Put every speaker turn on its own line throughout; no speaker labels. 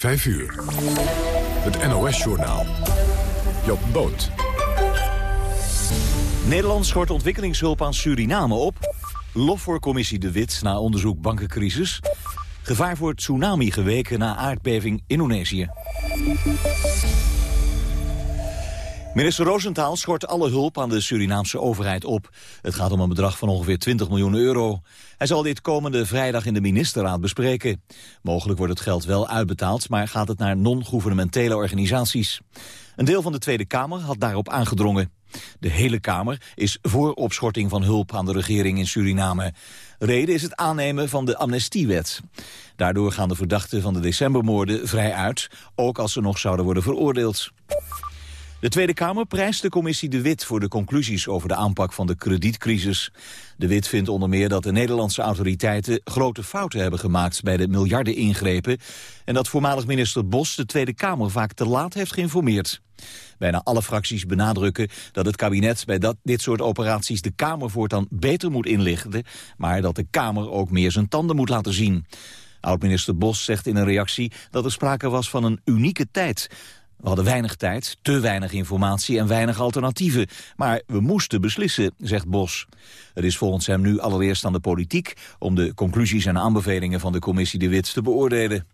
5 uur. Het NOS-journaal. Job Boot.
Nederland schort ontwikkelingshulp aan Suriname op. Lof voor commissie De Wit na onderzoek bankencrisis. Gevaar voor tsunami geweken na aardbeving Indonesië. Minister Roosentaal schort alle hulp aan de Surinaamse overheid op. Het gaat om een bedrag van ongeveer 20 miljoen euro. Hij zal dit komende vrijdag in de ministerraad bespreken. Mogelijk wordt het geld wel uitbetaald, maar gaat het naar non-governementele organisaties. Een deel van de Tweede Kamer had daarop aangedrongen. De hele Kamer is voor opschorting van hulp aan de regering in Suriname. Reden is het aannemen van de amnestiewet. Daardoor gaan de verdachten van de decembermoorden vrij uit, ook als ze nog zouden worden veroordeeld. De Tweede Kamer prijst de commissie De Wit voor de conclusies over de aanpak van de kredietcrisis. De Wit vindt onder meer dat de Nederlandse autoriteiten grote fouten hebben gemaakt bij de miljarden ingrepen en dat voormalig minister Bos de Tweede Kamer vaak te laat heeft geïnformeerd. Bijna alle fracties benadrukken dat het kabinet bij dat, dit soort operaties de Kamer voortaan beter moet inlichten, maar dat de Kamer ook meer zijn tanden moet laten zien. Oud-minister Bos zegt in een reactie dat er sprake was van een unieke tijd. We hadden weinig tijd, te weinig informatie en weinig alternatieven. Maar we moesten beslissen, zegt Bos. Het is volgens hem nu allereerst aan de politiek... om de conclusies en aanbevelingen van de commissie De Wit te beoordelen.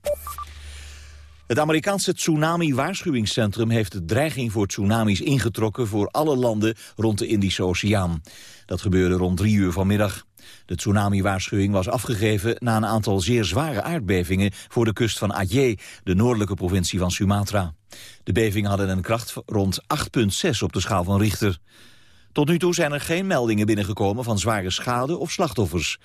Het Amerikaanse tsunami-waarschuwingscentrum heeft de dreiging voor tsunamis ingetrokken voor alle landen rond de Indische Oceaan. Dat gebeurde rond drie uur vanmiddag. De tsunami-waarschuwing was afgegeven na een aantal zeer zware aardbevingen voor de kust van Aceh, de noordelijke provincie van Sumatra. De bevingen hadden een kracht rond 8,6 op de schaal van Richter. Tot nu toe zijn er geen meldingen binnengekomen van zware schade of slachtoffers.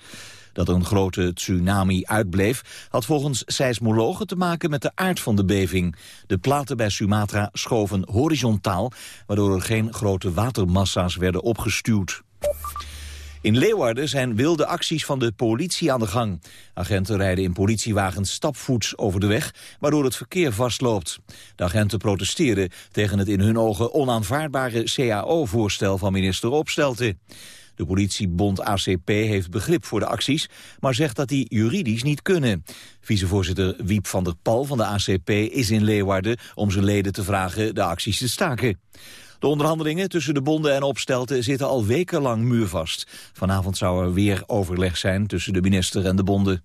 Dat een grote tsunami uitbleef had volgens seismologen te maken met de aard van de beving. De platen bij Sumatra schoven horizontaal, waardoor er geen grote watermassa's werden opgestuwd. In Leeuwarden zijn wilde acties van de politie aan de gang. Agenten rijden in politiewagens stapvoets over de weg, waardoor het verkeer vastloopt. De agenten protesteren tegen het in hun ogen onaanvaardbare CAO-voorstel van minister Opstelten. De politiebond ACP heeft begrip voor de acties, maar zegt dat die juridisch niet kunnen. Vicevoorzitter Wiep van der Pal van de ACP is in Leeuwarden om zijn leden te vragen de acties te staken. De onderhandelingen tussen de bonden en opstelten zitten al wekenlang muurvast. Vanavond zou er weer overleg zijn tussen de minister en de bonden.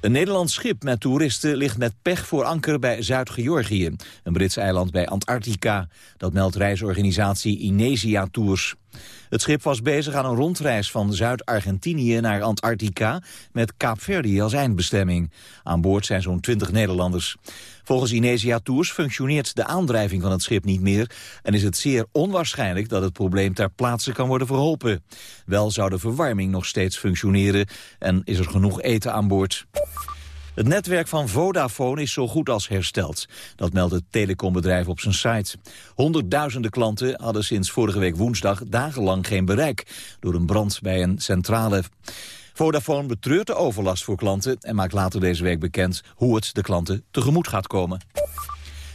Een Nederlands schip met toeristen ligt met pech voor anker bij Zuid-Georgië, een Brits eiland bij Antarctica. Dat meldt reisorganisatie Inesia Tours. Het schip was bezig aan een rondreis van Zuid-Argentinië naar Antarctica met Kaapverdi als eindbestemming. Aan boord zijn zo'n 20 Nederlanders. Volgens Inesia Tours functioneert de aandrijving van het schip niet meer en is het zeer onwaarschijnlijk dat het probleem ter plaatse kan worden verholpen. Wel zou de verwarming nog steeds functioneren en is er genoeg eten aan boord. Het netwerk van Vodafone is zo goed als hersteld. Dat meldt het telecombedrijf op zijn site. Honderdduizenden klanten hadden sinds vorige week woensdag dagenlang geen bereik... door een brand bij een centrale. Vodafone betreurt de overlast voor klanten... en maakt later deze week bekend hoe het de klanten tegemoet gaat komen.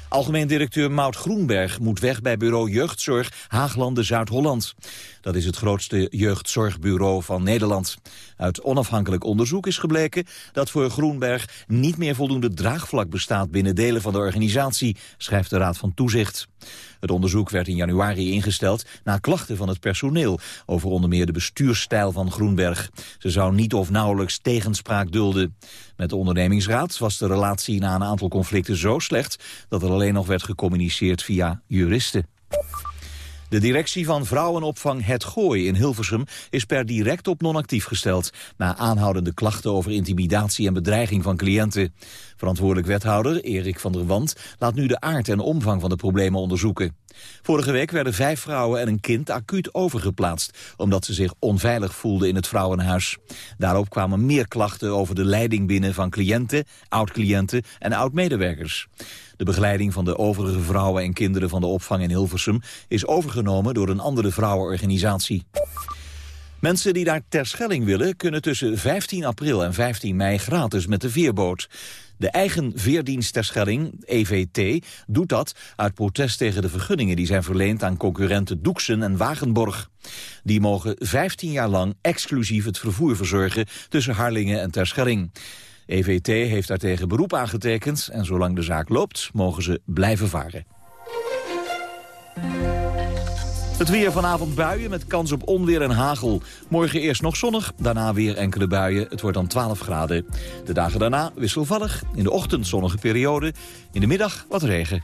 Algemeen directeur Maud Groenberg moet weg bij bureau Jeugdzorg Haaglanden Zuid-Holland. Dat is het grootste jeugdzorgbureau van Nederland. Uit onafhankelijk onderzoek is gebleken dat voor Groenberg niet meer voldoende draagvlak bestaat binnen delen van de organisatie, schrijft de Raad van Toezicht. Het onderzoek werd in januari ingesteld na klachten van het personeel over onder meer de bestuursstijl van Groenberg. Ze zou niet of nauwelijks tegenspraak dulden. Met de ondernemingsraad was de relatie na een aantal conflicten zo slecht dat er alleen nog werd gecommuniceerd via juristen. De directie van vrouwenopvang Het Gooi in Hilversum is per direct op non-actief gesteld... na aanhoudende klachten over intimidatie en bedreiging van cliënten. Verantwoordelijk wethouder Erik van der Wand laat nu de aard en omvang van de problemen onderzoeken. Vorige week werden vijf vrouwen en een kind acuut overgeplaatst... omdat ze zich onveilig voelden in het vrouwenhuis. Daarop kwamen meer klachten over de leiding binnen van cliënten, oud-cliënten en oud-medewerkers. De begeleiding van de overige vrouwen en kinderen van de opvang in Hilversum... is overgenomen door een andere vrouwenorganisatie. Mensen die naar Terschelling willen kunnen tussen 15 april en 15 mei gratis met de veerboot. De eigen veerdienst Terschelling, EVT, doet dat uit protest tegen de vergunningen die zijn verleend aan concurrenten Doeksen en Wagenborg. Die mogen 15 jaar lang exclusief het vervoer verzorgen tussen Harlingen en Terschelling. EVT heeft daartegen beroep aangetekend en zolang de zaak loopt mogen ze blijven varen. Het weer vanavond buien met kans op onweer en hagel. Morgen eerst nog zonnig, daarna weer enkele buien. Het wordt dan 12 graden. De dagen daarna wisselvallig. In de ochtend zonnige periode. In de middag wat regen.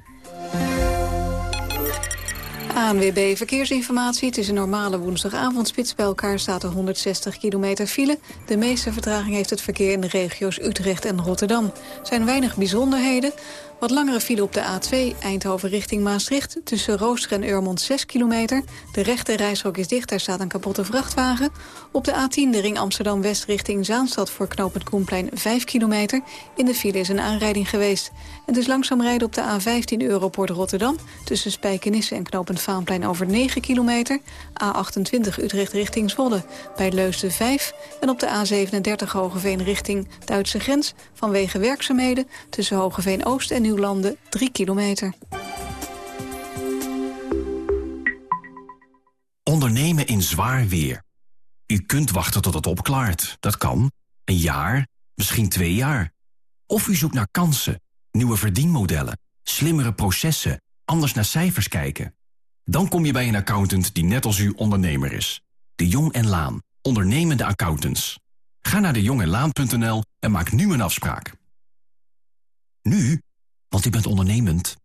ANWB Verkeersinformatie. Het is een normale woensdagavondspits. Bij elkaar staat er 160 kilometer file. De meeste vertraging heeft het verkeer in de regio's Utrecht en Rotterdam. Er zijn weinig bijzonderheden. Wat langere file op de A2 Eindhoven richting Maastricht... tussen Rooster en Urmond 6 kilometer. De rechte reishok is dicht, daar staat een kapotte vrachtwagen. Op de A10 de ring Amsterdam-West richting Zaanstad... voor knooppunt Koenplein 5 kilometer. In de file is een aanrijding geweest. Het is langzaam rijden op de A15 Europort Rotterdam... tussen Spijkenisse en knooppunt Vaanplein over 9 kilometer. A28 Utrecht richting Zwolle bij Leusden 5. En op de A37 Hogeveen richting Duitse grens... vanwege werkzaamheden tussen Hogeveen Oost en Nieuwlanden 3 kilometer.
Ondernemen in zwaar weer. U kunt wachten tot het opklaart. Dat kan. Een jaar, misschien twee jaar. Of u zoekt naar kansen, nieuwe verdienmodellen, slimmere processen, anders naar cijfers kijken. Dan kom je bij een accountant die net als u ondernemer is. De Jong en Laan, ondernemende accountants. Ga naar dejongenlaan.nl en maak nu een afspraak. Nu want u bent ondernemend.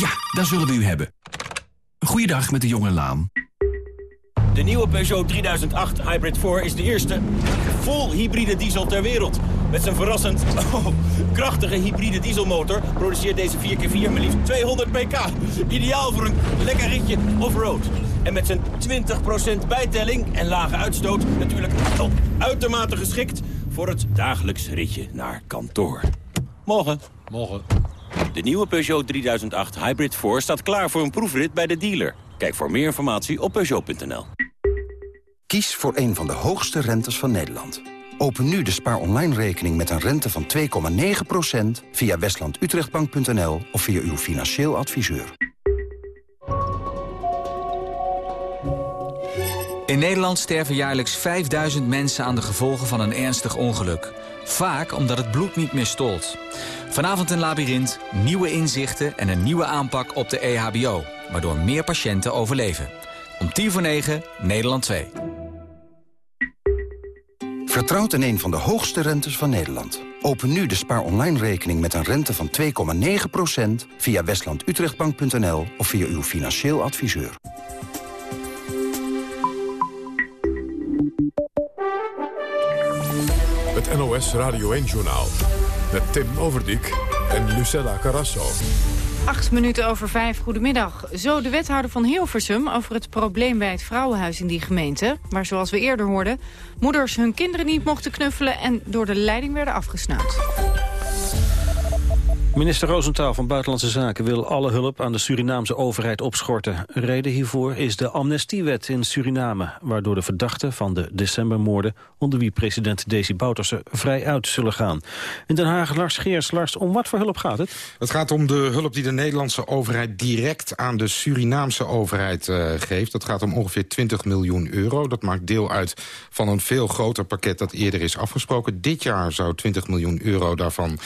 Ja, daar zullen we u hebben. Goeiedag met de jonge Laan.
De nieuwe Peugeot 3008 Hybrid 4 is de eerste vol hybride diesel ter wereld. Met zijn verrassend oh, krachtige hybride dieselmotor produceert deze 4x4 maar liefst 200 pk. Ideaal voor een lekker ritje off-road. En met zijn 20% bijtelling en lage uitstoot natuurlijk oh, uitermate geschikt voor het dagelijks ritje naar kantoor. Morgen.
Morgen.
De nieuwe Peugeot 3008 Hybrid 4 staat klaar voor een proefrit bij de dealer. Kijk voor meer informatie op Peugeot.nl.
Kies voor een van de hoogste rentes van Nederland. Open nu de spaar online rekening met een rente van 2,9% via westlandutrechtbank.nl of via uw financieel adviseur.
In Nederland sterven jaarlijks 5000 mensen aan de gevolgen van een ernstig ongeluk. Vaak omdat het bloed niet meer stolt. Vanavond een labyrint, nieuwe inzichten en een nieuwe aanpak op de EHBO. Waardoor meer patiënten overleven. Om tien voor negen, Nederland 2.
Vertrouwt in een van de hoogste rentes van Nederland. Open nu de spaar online rekening met een rente van 2,9% via westlandutrechtbank.nl of via uw financieel adviseur.
NOS Radio 1-journaal met Tim Overdijk en Lucella Carasso.
Acht minuten over vijf, goedemiddag. Zo de wethouder van Hilversum over het probleem bij het vrouwenhuis in die gemeente... waar, zoals we eerder hoorden, moeders hun kinderen niet mochten knuffelen... en door de leiding werden afgesnauwd.
Minister Rosenthal van Buitenlandse Zaken wil alle hulp aan de Surinaamse overheid opschorten. Reden hiervoor is de amnestiewet in Suriname, waardoor de verdachten van de decembermoorden, onder wie president Desi Bouterse, vrij uit zullen gaan. In Den Haag, Lars Geers. Lars, om wat voor hulp gaat het?
Het gaat om de hulp die de Nederlandse overheid direct aan de Surinaamse overheid uh, geeft. Dat gaat om ongeveer 20 miljoen euro. Dat maakt deel uit van een veel groter pakket dat eerder is afgesproken. Dit jaar zou 20 miljoen euro daarvan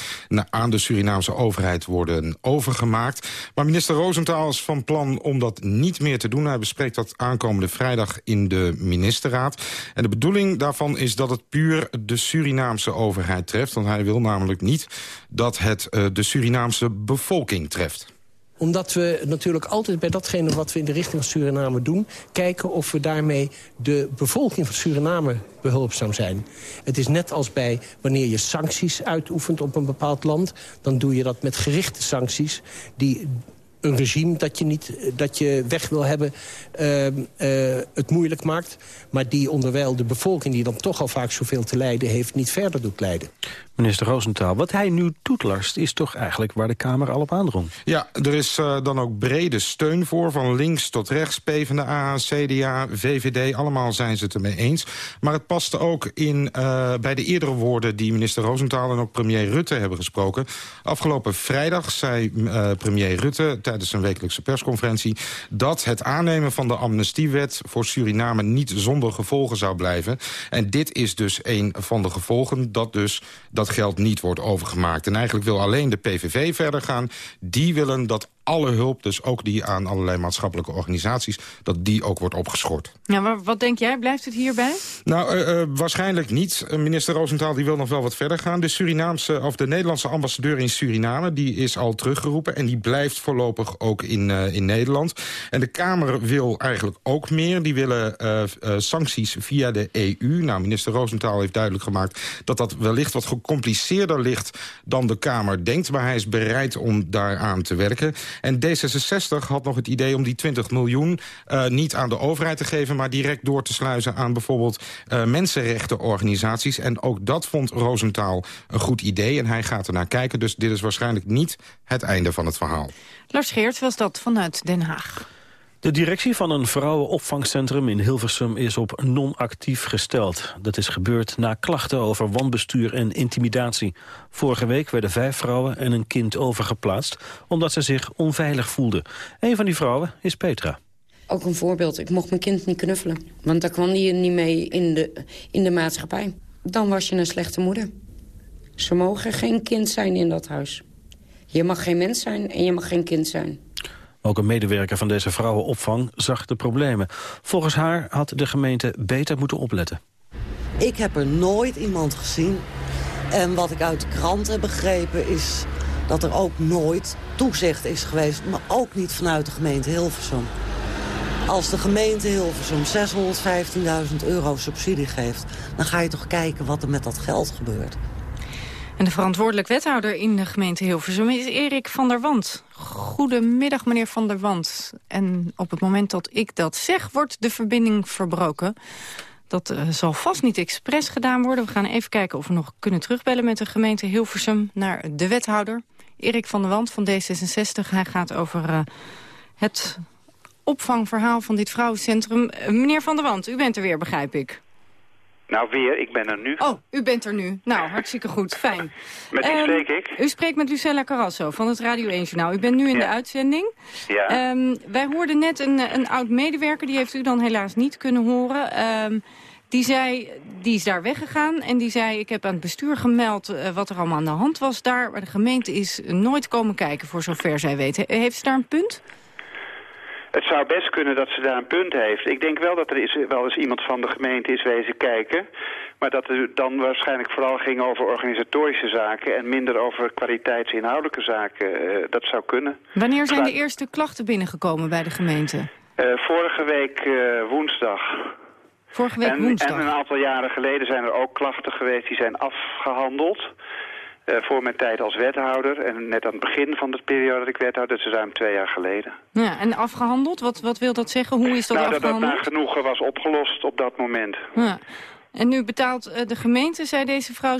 aan de Surinaamse overheid worden overgemaakt. Maar minister Roosentaal is van plan om dat niet meer te doen. Hij bespreekt dat aankomende vrijdag in de ministerraad. En de bedoeling daarvan is dat het puur de Surinaamse overheid treft. Want hij wil namelijk niet dat het uh, de Surinaamse bevolking treft
omdat we natuurlijk altijd bij datgene wat we in de richting van Suriname doen... kijken of we daarmee de bevolking van Suriname behulpzaam zijn. Het is net als bij wanneer je sancties uitoefent op een bepaald land... dan doe je dat met gerichte sancties die een regime dat je, niet, dat je weg wil hebben uh, uh, het moeilijk maakt... maar die onderwijl de bevolking die dan toch al vaak zoveel te lijden heeft... niet verder doet lijden.
Minister Roosentaal, wat hij nu doet, Lars, is toch eigenlijk waar de Kamer al op aandrong?
Ja, er is uh, dan ook brede steun voor, van links tot rechts, PvdA, CDA, VVD, allemaal zijn ze het ermee eens. Maar het paste ook in uh, bij de eerdere woorden die minister Roosentaal en ook premier Rutte hebben gesproken. Afgelopen vrijdag zei uh, premier Rutte tijdens een wekelijkse persconferentie dat het aannemen van de amnestiewet voor Suriname niet zonder gevolgen zou blijven. En dit is dus een van de gevolgen dat dus dat geld niet wordt overgemaakt. En eigenlijk wil alleen de PVV verder gaan. Die willen dat alle hulp, dus ook die aan allerlei maatschappelijke organisaties... dat die ook wordt opgeschort.
Ja, maar wat denk jij? Blijft het hierbij?
Nou, uh, uh, waarschijnlijk niet. Minister Roosentaal die wil nog wel wat verder gaan. De, Surinaamse, of de Nederlandse ambassadeur in Suriname die is al teruggeroepen... en die blijft voorlopig ook in, uh, in Nederland. En de Kamer wil eigenlijk ook meer. Die willen sancties via de EU. Nou, minister Roosentaal heeft duidelijk gemaakt... dat dat wellicht wat gecompliceerder ligt dan de Kamer denkt. Maar hij is bereid om daaraan te werken. En D66 had nog het idee om die 20 miljoen uh, niet aan de overheid te geven... maar direct door te sluizen aan bijvoorbeeld uh, mensenrechtenorganisaties. En ook dat vond Roosentaal een goed idee en hij gaat er naar kijken. Dus dit is waarschijnlijk niet het einde van het verhaal.
Lars Geert was dat vanuit Den Haag.
De directie van een vrouwenopvangcentrum in Hilversum is op non-actief gesteld. Dat is gebeurd na klachten over wanbestuur en intimidatie. Vorige week werden vijf vrouwen en een kind overgeplaatst... omdat ze zich onveilig voelden. Een van die vrouwen is Petra.
Ook een voorbeeld, ik mocht mijn kind niet knuffelen. Want daar kwam die niet mee in de, in de maatschappij. Dan was je een slechte moeder. Ze mogen geen kind zijn in dat huis. Je mag geen mens zijn en je mag geen kind zijn.
Ook een medewerker van deze vrouwenopvang zag de problemen. Volgens haar had de gemeente beter moeten opletten.
Ik heb er nooit iemand gezien. En wat ik uit de krant heb begrepen is dat er ook nooit toezicht is geweest. Maar ook niet vanuit de gemeente Hilversum. Als de gemeente Hilversum 615.000 euro subsidie geeft... dan ga je toch kijken wat er met dat geld gebeurt.
En de verantwoordelijk wethouder in de gemeente Hilversum is Erik van der Wand. Goedemiddag, meneer van der Wand. En op het moment dat ik dat zeg, wordt de verbinding verbroken. Dat uh, zal vast niet expres gedaan worden. We gaan even kijken of we nog kunnen terugbellen met de gemeente Hilversum... naar de wethouder, Erik van der Wand van D66. Hij gaat over uh, het opvangverhaal van dit vrouwencentrum. Uh, meneer van der Wand, u bent er weer, begrijp ik.
Nou, weer, ik ben er nu.
Oh, u bent er nu. Nou, hartstikke goed, fijn.
Met wie um, spreek ik?
U spreekt met Lucella Carrasso van het Radio 1 Journaal. U bent nu in ja. de uitzending.
Ja.
Um, wij hoorden net een, een oud-medewerker, die heeft u dan helaas niet kunnen horen... Um, die, zei, die is daar weggegaan en die zei... ik heb aan het bestuur gemeld uh, wat er allemaal aan de hand was daar... maar de gemeente is nooit komen kijken, voor zover zij weet. Heeft ze daar een punt?
Het zou best kunnen dat ze daar een punt heeft. Ik denk wel dat er is, wel eens iemand van de gemeente is wezen kijken. Maar dat het dan waarschijnlijk vooral ging over organisatorische zaken... en minder over kwaliteitsinhoudelijke zaken. Uh, dat zou kunnen.
Wanneer zijn de eerste klachten binnengekomen bij de gemeente?
Uh, vorige week uh, woensdag.
Vorige week
en,
woensdag?
En een aantal jaren geleden zijn er ook klachten geweest die zijn afgehandeld... Uh, voor mijn tijd als wethouder. En net aan het begin van de periode dat ik wethouder, dat is ruim twee jaar geleden.
Ja, en afgehandeld? Wat, wat wil dat zeggen? Hoe is dat
nou,
afgehandeld?
Dat dat nagenoeg was opgelost op dat moment.
Ja. En nu betaalt uh, de gemeente, zei deze vrouw,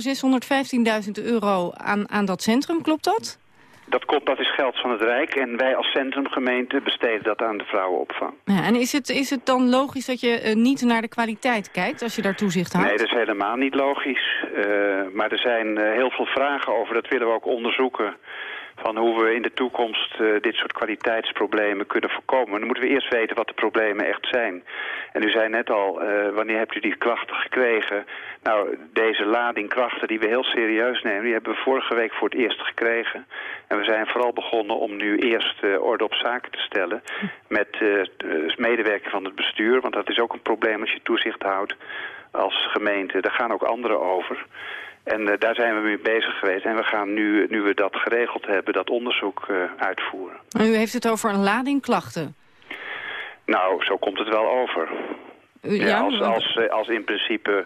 615.000 euro aan, aan dat centrum. Klopt dat?
Dat komt, dat is geld van het Rijk. En wij als centrumgemeente besteden dat aan de vrouwenopvang.
Ja, en is het, is het dan logisch dat je uh, niet naar de kwaliteit kijkt als je daar toezicht houdt?
Nee, dat is helemaal niet logisch. Uh, maar er zijn uh, heel veel vragen over. Dat willen we ook onderzoeken. Van hoe we in de toekomst uh, dit soort kwaliteitsproblemen kunnen voorkomen. Dan moeten we eerst weten wat de problemen echt zijn. En u zei net al, uh, wanneer hebt u die krachten gekregen? Nou, deze lading krachten die we heel serieus nemen... die hebben we vorige week voor het eerst gekregen. En we zijn vooral begonnen om nu eerst uh, orde op zaken te stellen... met medewerking van het bestuur. Want dat is ook een probleem als je toezicht houdt als gemeente. Daar gaan ook anderen over. En uh, daar zijn we mee bezig geweest. En we gaan nu, nu we dat geregeld hebben, dat onderzoek uh, uitvoeren.
En u heeft het over een lading klachten?
Nou, zo komt het wel over.
U, ja,
ja, als, als, uh, als in principe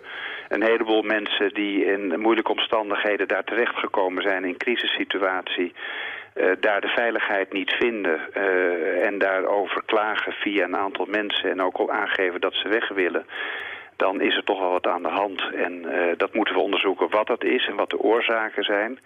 een heleboel mensen die in moeilijke omstandigheden daar terechtgekomen zijn in crisissituatie... Uh, daar de veiligheid niet vinden uh, en daarover klagen via een aantal mensen... en ook al aangeven dat ze weg willen dan is er toch wel wat aan de hand. En uh, dat moeten we onderzoeken wat dat is en wat de oorzaken zijn.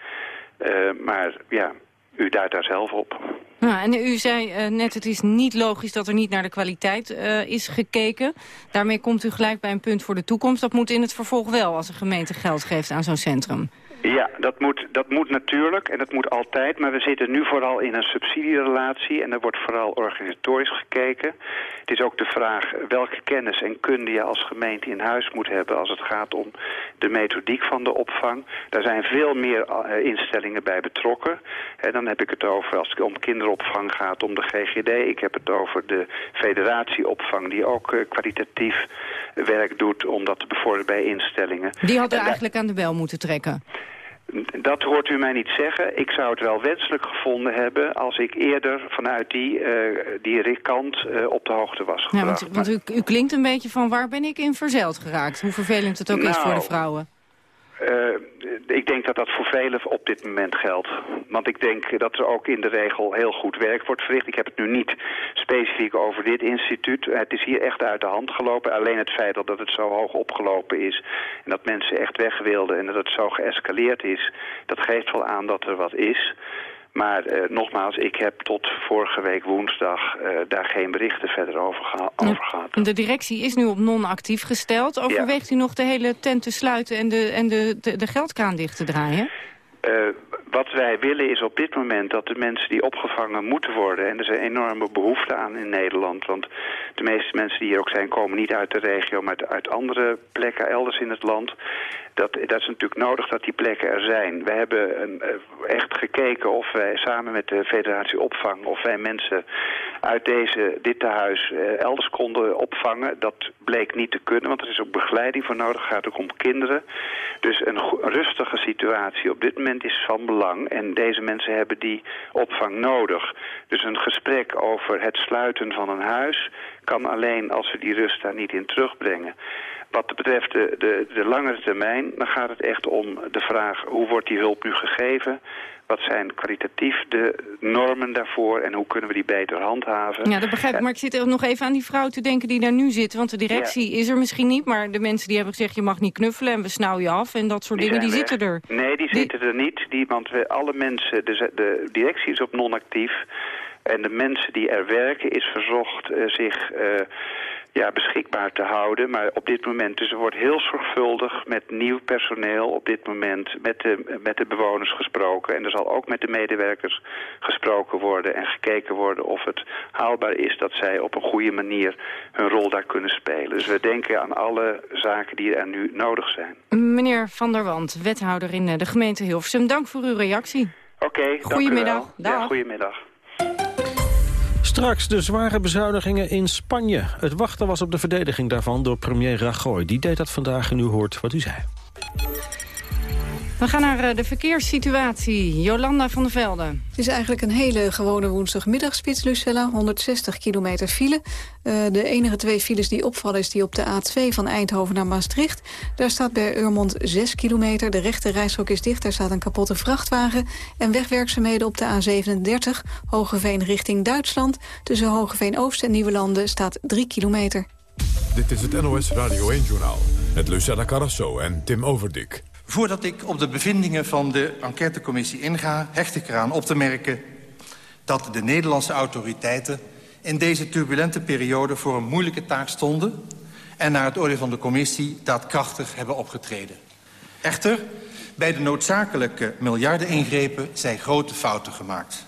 Uh, maar ja, u duidt daar zelf op.
Ja, en u zei uh, net, het is niet logisch dat er niet naar de kwaliteit is gekeken. Daarmee komt u gelijk bij een punt voor de toekomst. Dat moet in het vervolg wel als een gemeente geld geeft aan zo'n centrum.
Ja, dat moet, dat moet natuurlijk en dat moet altijd. Maar we zitten nu vooral in een subsidierelatie en er wordt vooral organisatorisch gekeken. Het is ook de vraag welke kennis en kunde je als gemeente in huis moet hebben... als het gaat om de methodiek van de opvang. Daar zijn veel meer uh, instellingen bij betrokken. En dan heb ik het over, als het om kinderopvang gaat, om de GGD. Ik heb het over de federatieopvang die ook uh, kwalitatief werk doet... om dat te bevorderen bij instellingen.
Die hadden eigenlijk aan de bel moeten trekken.
Dat hoort u mij niet zeggen. Ik zou het wel wenselijk gevonden hebben als ik eerder vanuit die, uh, die kant uh, op de hoogte was gebracht.
Ja, want, want u, u, klinkt een beetje van waar ben ik in verzeild geraakt? Hoe vervelend het ook nou, is voor de nou, vrouwen.
Uh, ik denk dat dat voor velen op dit moment geldt. Want ik denk dat er ook in de regel heel goed werk wordt verricht. Ik heb het nu niet specifiek over dit instituut. Het is hier echt uit de hand gelopen. Alleen het feit dat het zo hoog opgelopen is... en dat mensen echt weg wilden en dat het zo geëscaleerd is... dat geeft wel aan dat er wat is... Maar uh, nogmaals, ik heb tot vorige week woensdag uh, daar geen berichten verder over, geha over gehad.
De directie is nu op non-actief gesteld. Overweegt ja. u nog de hele tent te sluiten en de, en de, de, de geldkraan dicht te draaien?
Uh, wat wij willen is op dit moment dat de mensen die opgevangen moeten worden... en er is een enorme behoefte aan in Nederland... want de meeste mensen die hier ook zijn komen niet uit de regio... maar uit andere plekken elders in het land dat, dat is natuurlijk nodig dat die plekken er zijn. We hebben eh, echt gekeken of wij samen met de federatie opvang... of wij mensen uit deze, dit tehuis uh, elders konden opvangen. Dat bleek niet te kunnen, want er is ook begeleiding voor nodig. Het gaat ook om kinderen. Dus een rustige situatie op dit moment is van belang. En deze mensen hebben die opvang nodig. Dus een gesprek over het sluiten van een huis... kan alleen als we die rust daar niet in terugbrengen. Wat betreft de, de, de langere termijn, dan gaat het echt om de vraag... hoe wordt die hulp nu gegeven? Wat zijn kwalitatief de normen daarvoor en hoe kunnen we die beter handhaven?
Ja, dat begrijp ik. Maar ik zit er nog even aan die vrouw te denken die daar nu zit. Want de directie ja. is er misschien niet, maar de mensen die hebben gezegd... je mag niet knuffelen en we snauwen je af en dat soort
die
dingen, die
weg.
zitten er.
Nee, die, die, zitten er niet. Die, want we, alle mensen, de, de directie is op non-actief... En de mensen die er werken is verzocht uh, zich uh, ja, beschikbaar te houden. Maar op dit moment, dus er wordt heel zorgvuldig met nieuw personeel op dit moment met de, met de bewoners gesproken. En er zal ook met de medewerkers gesproken worden en gekeken worden of het haalbaar is dat zij op een goede manier hun rol daar kunnen spelen. Dus we denken aan alle zaken die er nu nodig zijn.
Meneer Van der Wand, wethouder in de gemeente Hilversum, dank voor uw reactie.
Oké, okay,
Goedemiddag.
Ja, goedemiddag.
Straks de zware bezuinigingen in Spanje. Het wachten was op de verdediging daarvan door premier Rajoy. Die deed dat vandaag en u hoort wat u zei.
We gaan naar eh, de verkeerssituatie. Jolanda van der Velde.
Het is eigenlijk een hele gewone woensdagmiddagspits, Lucella. 160 kilometer file. Uh, de enige twee files die opvallen is die op de A2 van Eindhoven naar Maastricht. Daar staat bij Urmond 6 kilometer. De rechte reishok is dicht, daar staat een kapotte vrachtwagen. En wegwerkzaamheden op de A37, Hogeveen richting Duitsland. Tussen Hogeveen Oost en Nieuwelanden staat 3 kilometer.
Dit is het NOS Radio 1-journaal. Met Lucella Carrasso en Tim Overdik.
Voordat ik op de bevindingen van de enquêtecommissie inga... hecht ik eraan op te merken dat de Nederlandse autoriteiten... in deze turbulente periode voor een moeilijke taak stonden... en naar het oordeel van de commissie daadkrachtig hebben opgetreden. Echter, bij de noodzakelijke miljardeningrepen zijn grote fouten gemaakt.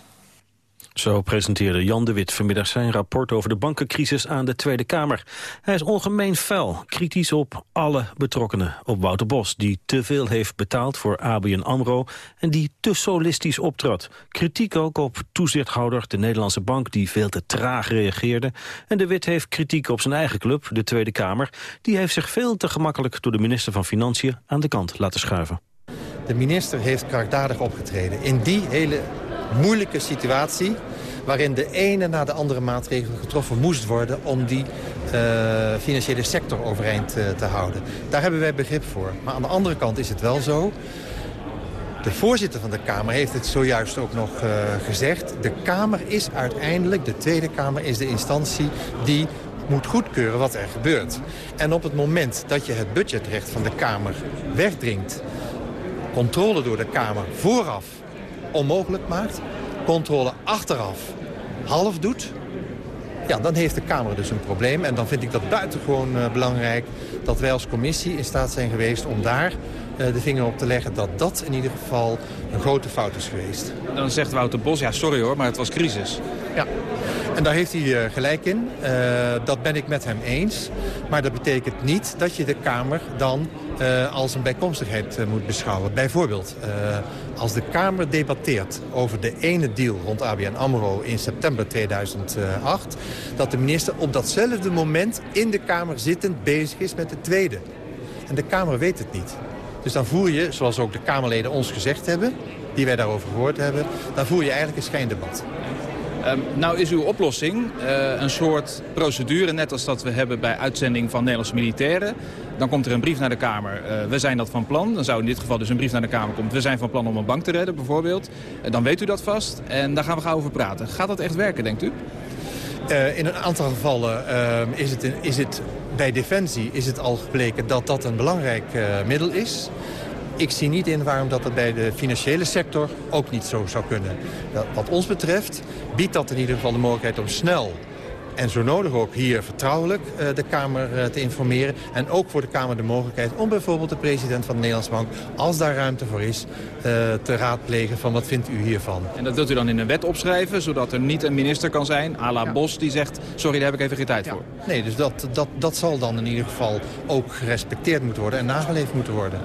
Zo presenteerde Jan de Wit vanmiddag zijn rapport over de bankencrisis aan de Tweede Kamer. Hij is ongemeen fel, kritisch op alle betrokkenen. Op Wouter Bos, die te veel heeft betaald voor ABN AMRO... en die te solistisch optrad. Kritiek ook op toezichthouder, de Nederlandse bank... die veel te traag reageerde. En de Wit heeft kritiek op zijn eigen club, de Tweede Kamer. Die heeft zich veel te gemakkelijk door de minister van Financiën... aan de kant laten schuiven.
De minister heeft krachtdadig opgetreden. In die hele moeilijke situatie waarin de ene na de andere maatregel getroffen moest worden... om die uh, financiële sector overeind uh, te houden. Daar hebben wij begrip voor. Maar aan de andere kant is het wel zo... De voorzitter van de Kamer heeft het zojuist ook nog uh, gezegd. De Kamer is uiteindelijk, de Tweede Kamer is de instantie die moet goedkeuren wat er gebeurt. En op het moment dat je het budgetrecht van de Kamer wegdringt... controle door de Kamer vooraf onmogelijk maakt controle achteraf half doet... Ja, dan heeft de Kamer dus een probleem. En dan vind ik dat buitengewoon uh, belangrijk dat wij als commissie in staat zijn geweest... om daar de vinger op te leggen dat dat in ieder geval een grote fout is geweest.
Dan zegt Wouter Bos, ja sorry hoor, maar het was crisis.
Ja, en daar heeft hij gelijk in. dat ben ik met hem eens. Maar dat betekent niet dat je de Kamer dan uh, als een bijkomstigheid uh, moet beschouwen. Bijvoorbeeld, uh, als de Kamer debatteert over de ene deal rond ABN AMRO in september 2008... dat de minister op datzelfde moment in de Kamer zittend bezig is met de tweede. En de Kamer weet het niet. Dus dan voer je, zoals ook de Kamerleden ons gezegd hebben... die wij daarover gehoord hebben, dan voer je eigenlijk een schijndebat.
Um, nou is uw oplossing uh, een soort procedure, net als dat we hebben bij uitzending van Nederlandse militairen. Dan komt er een brief naar de Kamer. Uh, we zijn dat van plan. Dan zou in dit geval dus een brief naar de Kamer komen. We zijn van plan om een bank te redden bijvoorbeeld. Uh, dan weet u dat vast en daar gaan we gauw over praten. Gaat dat echt werken, denkt u?
in een aantal gevallen ehm, is, het is het bij Defensie is het al gebleken dat dat een belangrijk middel is ik zie niet in waarom dat, dat bij de financiële sector ook niet zo zou kunnen. Wat ons betreft biedt dat in ieder geval de mogelijkheid om snel en zo nodig ook hier vertrouwelijk uh, de Kamer uh, te informeren. En ook voor de Kamer de mogelijkheid om bijvoorbeeld de president van de Nederlandse Bank... als daar ruimte voor is, uh, te raadplegen van wat vindt u hiervan.
En dat wilt u dan in een wet opschrijven, zodat er niet een minister kan zijn... à la ja. Bos die zegt, sorry, daar heb ik even geen tijd ja. voor.
Nee, dus dat, dat, dat zal dan in ieder geval ook gerespecteerd moeten worden... en nageleefd moeten worden.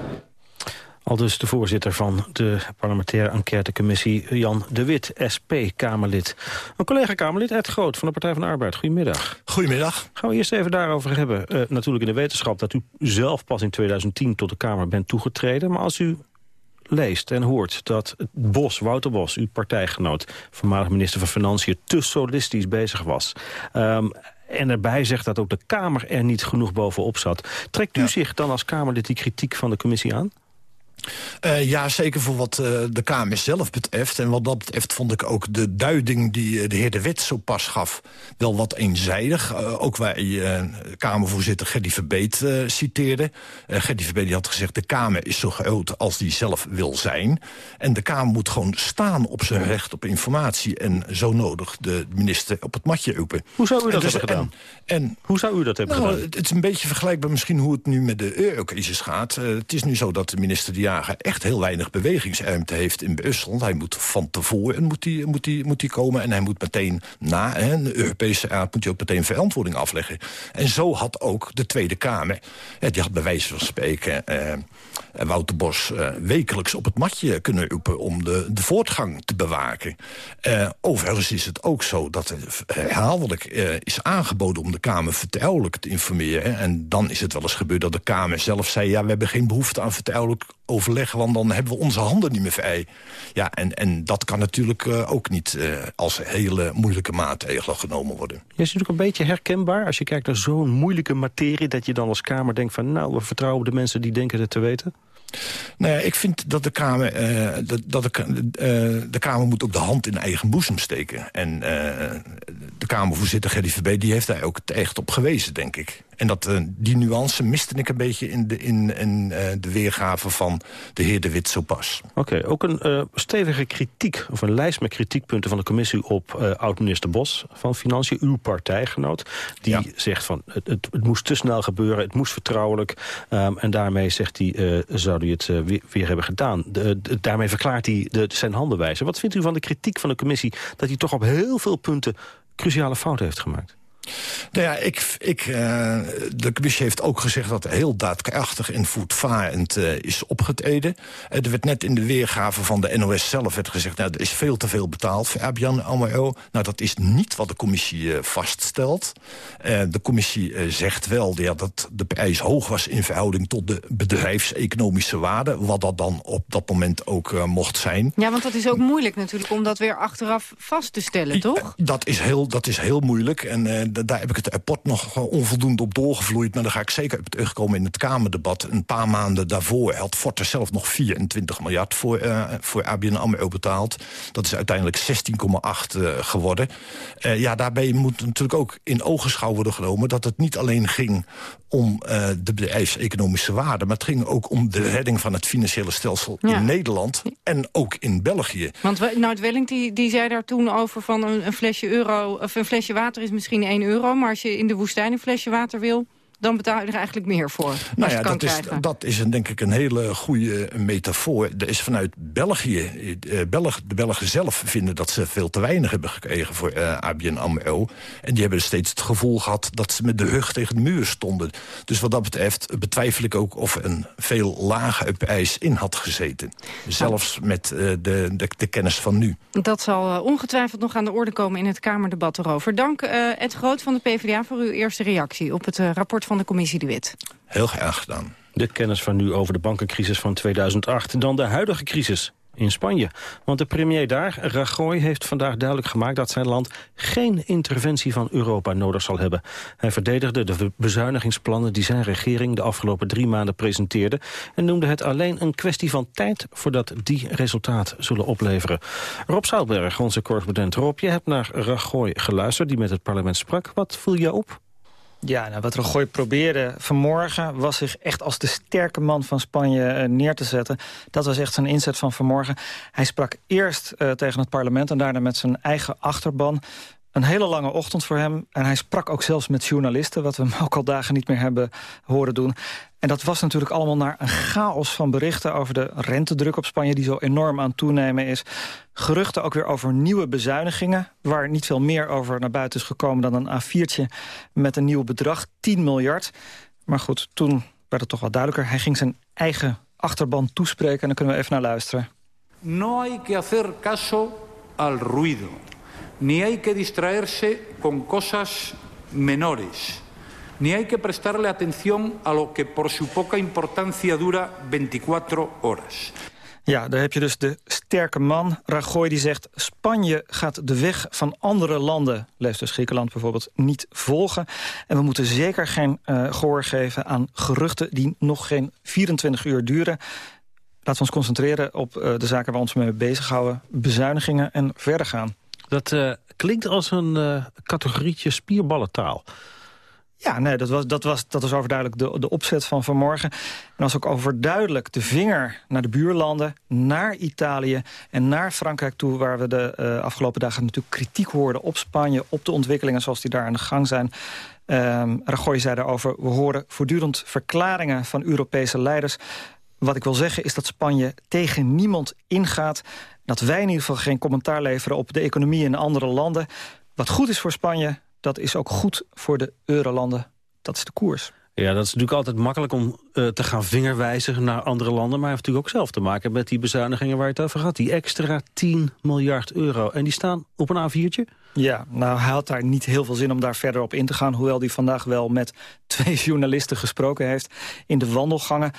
Al dus de voorzitter van de parlementaire enquêtecommissie Jan de Wit, SP-Kamerlid. Een collega-Kamerlid, Ed Groot van de Partij van de Arbeid. Goedemiddag.
Goedemiddag.
Gaan we eerst even daarover hebben. Uh, natuurlijk in de wetenschap dat u zelf pas in 2010 tot de Kamer bent toegetreden. Maar als u leest en hoort dat Bos, Wouter Bos, uw partijgenoot... voormalig minister van Financiën, te solistisch bezig was... Um, en erbij zegt dat ook de Kamer er niet genoeg bovenop zat. Trekt u ja. zich dan als Kamerlid die kritiek van de commissie aan?
Uh, ja, zeker voor wat uh, de Kamer zelf betreft. En wat dat betreft vond ik ook de duiding die uh, de heer De Wet zo pas gaf... wel wat eenzijdig. ook waar je Kamervoorzitter Gerdy Verbeet citeerde. Gerdy Verbeet die had gezegd... de Kamer is zo groot als die zelf wil zijn. En de Kamer moet gewoon staan op zijn recht op informatie... en zo nodig de minister op het matje roepen.
Hoe zou u dat dus, hebben gedaan? En, en, hoe zou u dat hebben
nou,
gedaan?
Het is een beetje vergelijkbaar misschien hoe het nu met de eurocrisis gaat. het is nu zo dat de minister die echt heel weinig bewegingsruimte heeft in Brussel. Hij moet van tevoren moet hij, moet hij, moet hij komen en hij moet meteen na de Europese Raad moet hij ook meteen verantwoording afleggen. En zo had ook de Tweede Kamer, die had bij wijze van spreken... Eh, Wouter Bos uh, wekelijks op het matje kunnen roepen... om de, de voortgang te bewaken. Uh, overigens is het ook zo dat er herhaaldelijk is aangeboden... om de Kamer vertrouwelijk te informeren. En dan is het wel eens gebeurd dat de Kamer zelf zei... ja, we hebben geen behoefte aan vertrouwelijk overleg... want dan hebben we onze handen niet meer vrij. Ja, en, en dat kan natuurlijk ook niet als hele moeilijke maatregelen genomen worden.
Ja, is natuurlijk een beetje herkenbaar als je kijkt naar zo'n moeilijke materie... dat je dan als Kamer denkt van... nou, we vertrouwen de mensen die denken het te weten?
Nou ja, ik vind dat de Kamer, uh, dat, dat de, uh, de Kamer moet ook de hand in eigen boezem steken. En uh, de Kamervoorzitter Gerdy Verbeet die heeft daar ook echt op gewezen, denk ik. En dat, uh, die nuance miste ik een beetje in de, in, in uh, de weergave van de heer De Wit zo pas.
Oké, okay, ook een uh, stevige kritiek, of een lijst met kritiekpunten van de commissie op oud-minister Bos van Financiën, uw partijgenoot. Die ja. zegt van het, het, het, moest te snel gebeuren, het moest vertrouwelijk. Um, en daarmee zegt hij, zou hij het weer, weer, hebben gedaan. De, de, daarmee verklaart hij de, zijn handenwijze. Wat vindt u van de kritiek van de commissie dat hij toch op heel veel punten cruciale fouten heeft gemaakt?
Nou ja, ik, ik, uh, de commissie heeft ook gezegd dat er heel daadkrachtig en voetvarend uh, is opgetreden. Uh, er werd net in de weergave van de NOS zelf werd gezegd... nou, er is veel te veel betaald voor ABN AMRO. Nou, dat is niet wat de commissie vaststelt. de commissie zegt wel ja, dat de prijs hoog was in verhouding tot de bedrijfseconomische waarde. Wat dat dan op dat moment ook mocht zijn.
Ja, want dat is ook moeilijk natuurlijk om dat weer achteraf vast te stellen, toch?
Dat is heel, dat is heel moeilijk en daar heb ik het rapport nog onvoldoende op doorgevloeid. Maar daar ga ik zeker op terugkomen in het Kamerdebat. Een paar maanden daarvoor had Forte zelf nog 24 miljard voor, uh, voor ABN AMRO betaald. Dat is uiteindelijk 16,8 uh, geworden. Uh, ja, daarbij moet natuurlijk ook in ogenschouw worden genomen... dat het niet alleen ging om de bedrijfseconomische waarde... maar het ging ook om de redding van het financiële stelsel ja. in Nederland... en ook in België.
Want Nout Welling die, die zei daar toen over van een, een flesje euro... of een flesje water is misschien 1 euro... maar als je in de woestijn een flesje water wil dan betaal je er eigenlijk meer voor.
Nou ja, dat is, dat is een, denk ik een hele goede metafoor. Er is vanuit België, eh, Belg, de Belgen zelf vinden dat ze veel te weinig hebben gekregen voor uh, ABN AMRO. En die hebben steeds het gevoel gehad dat ze met de rug tegen de muur stonden. Dus wat dat betreft betwijfel ik ook of een veel lagere prijs in had gezeten. Zelfs met uh, de, de, de, kennis van nu.
Dat zal ongetwijfeld nog aan de orde komen in het Kamerdebat erover. Dank Ed Groot van de PvdA voor uw eerste reactie op het rapport van de commissie De Wit.
Heel graag gedaan.
De kennis van nu over de bankencrisis van 2008. Dan de huidige crisis in Spanje. Want de premier daar, Rajoy, heeft vandaag duidelijk gemaakt... dat zijn land geen interventie van Europa nodig zal hebben. Hij verdedigde de bezuinigingsplannen die zijn regering... de afgelopen drie maanden presenteerde... en noemde het alleen een kwestie van tijd... voordat die resultaat zullen opleveren. Rob Zoutberg, onze correspondent Rob... je hebt naar Rajoy geluisterd, die met het parlement sprak. Wat voel je op?
Ja, nou, wat Rajoy probeerde vanmorgen was zich echt als de sterke man van Spanje uh, neer te zetten. Dat was echt zijn inzet van vanmorgen. Hij sprak eerst uh, tegen het parlement en daarna met zijn eigen achterban. Een hele lange ochtend voor hem. En hij sprak ook zelfs met journalisten... wat we hem ook al dagen niet meer hebben horen doen. En dat was natuurlijk allemaal naar een chaos van berichten... over de rentedruk op Spanje die zo enorm aan toenemen is. Geruchten ook weer over nieuwe bezuinigingen... waar niet veel meer over naar buiten is gekomen dan een A4'tje... met een nieuw bedrag, 10 miljard. Maar goed, toen werd het toch wel duidelijker. Hij ging zijn eigen achterban toespreken en daar kunnen we even naar luisteren.
No hay que hacer caso al ruido ni hay que distraerse con cosas menores, ni hay que prestarle atención a lo que por su poca importancia dura 24 horas.
Ja, daar heb je dus de sterke man, Rajoy, die zegt... Spanje gaat de weg van andere landen, leeft dus Griekenland bijvoorbeeld, niet volgen. En we moeten zeker geen uh, gehoor geven aan geruchten die nog geen 24 uur duren. Laten we ons concentreren op uh, de zaken waar we ons mee bezighouden. Bezuinigingen en verder gaan.
Dat uh, klinkt als een uh, categorietje spierballentaal.
Ja, nee, dat was, dat was, dat was overduidelijk de, de opzet van vanmorgen. En was ook overduidelijk de vinger naar de buurlanden, naar Italië en naar Frankrijk toe... waar we de uh, afgelopen dagen natuurlijk kritiek hoorden op Spanje... op de ontwikkelingen zoals die daar aan de gang zijn. Um, Rajoy zei daarover, we horen voortdurend verklaringen van Europese leiders... Wat ik wil zeggen is dat Spanje tegen niemand ingaat dat wij in ieder geval geen commentaar leveren op de economie in andere landen. Wat goed is voor Spanje, dat is ook goed voor de eurolanden. Dat is de koers.
Ja, dat is natuurlijk altijd makkelijk om uh, te gaan vingerwijzen naar andere landen. Maar heeft natuurlijk ook zelf te maken met die bezuinigingen waar je het over had. Die extra 10 miljard euro. En die staan op een A4'tje?
Ja, nou hij had daar niet heel veel zin om daar verder op in te gaan. Hoewel hij vandaag wel met twee journalisten gesproken heeft in de wandelgangen.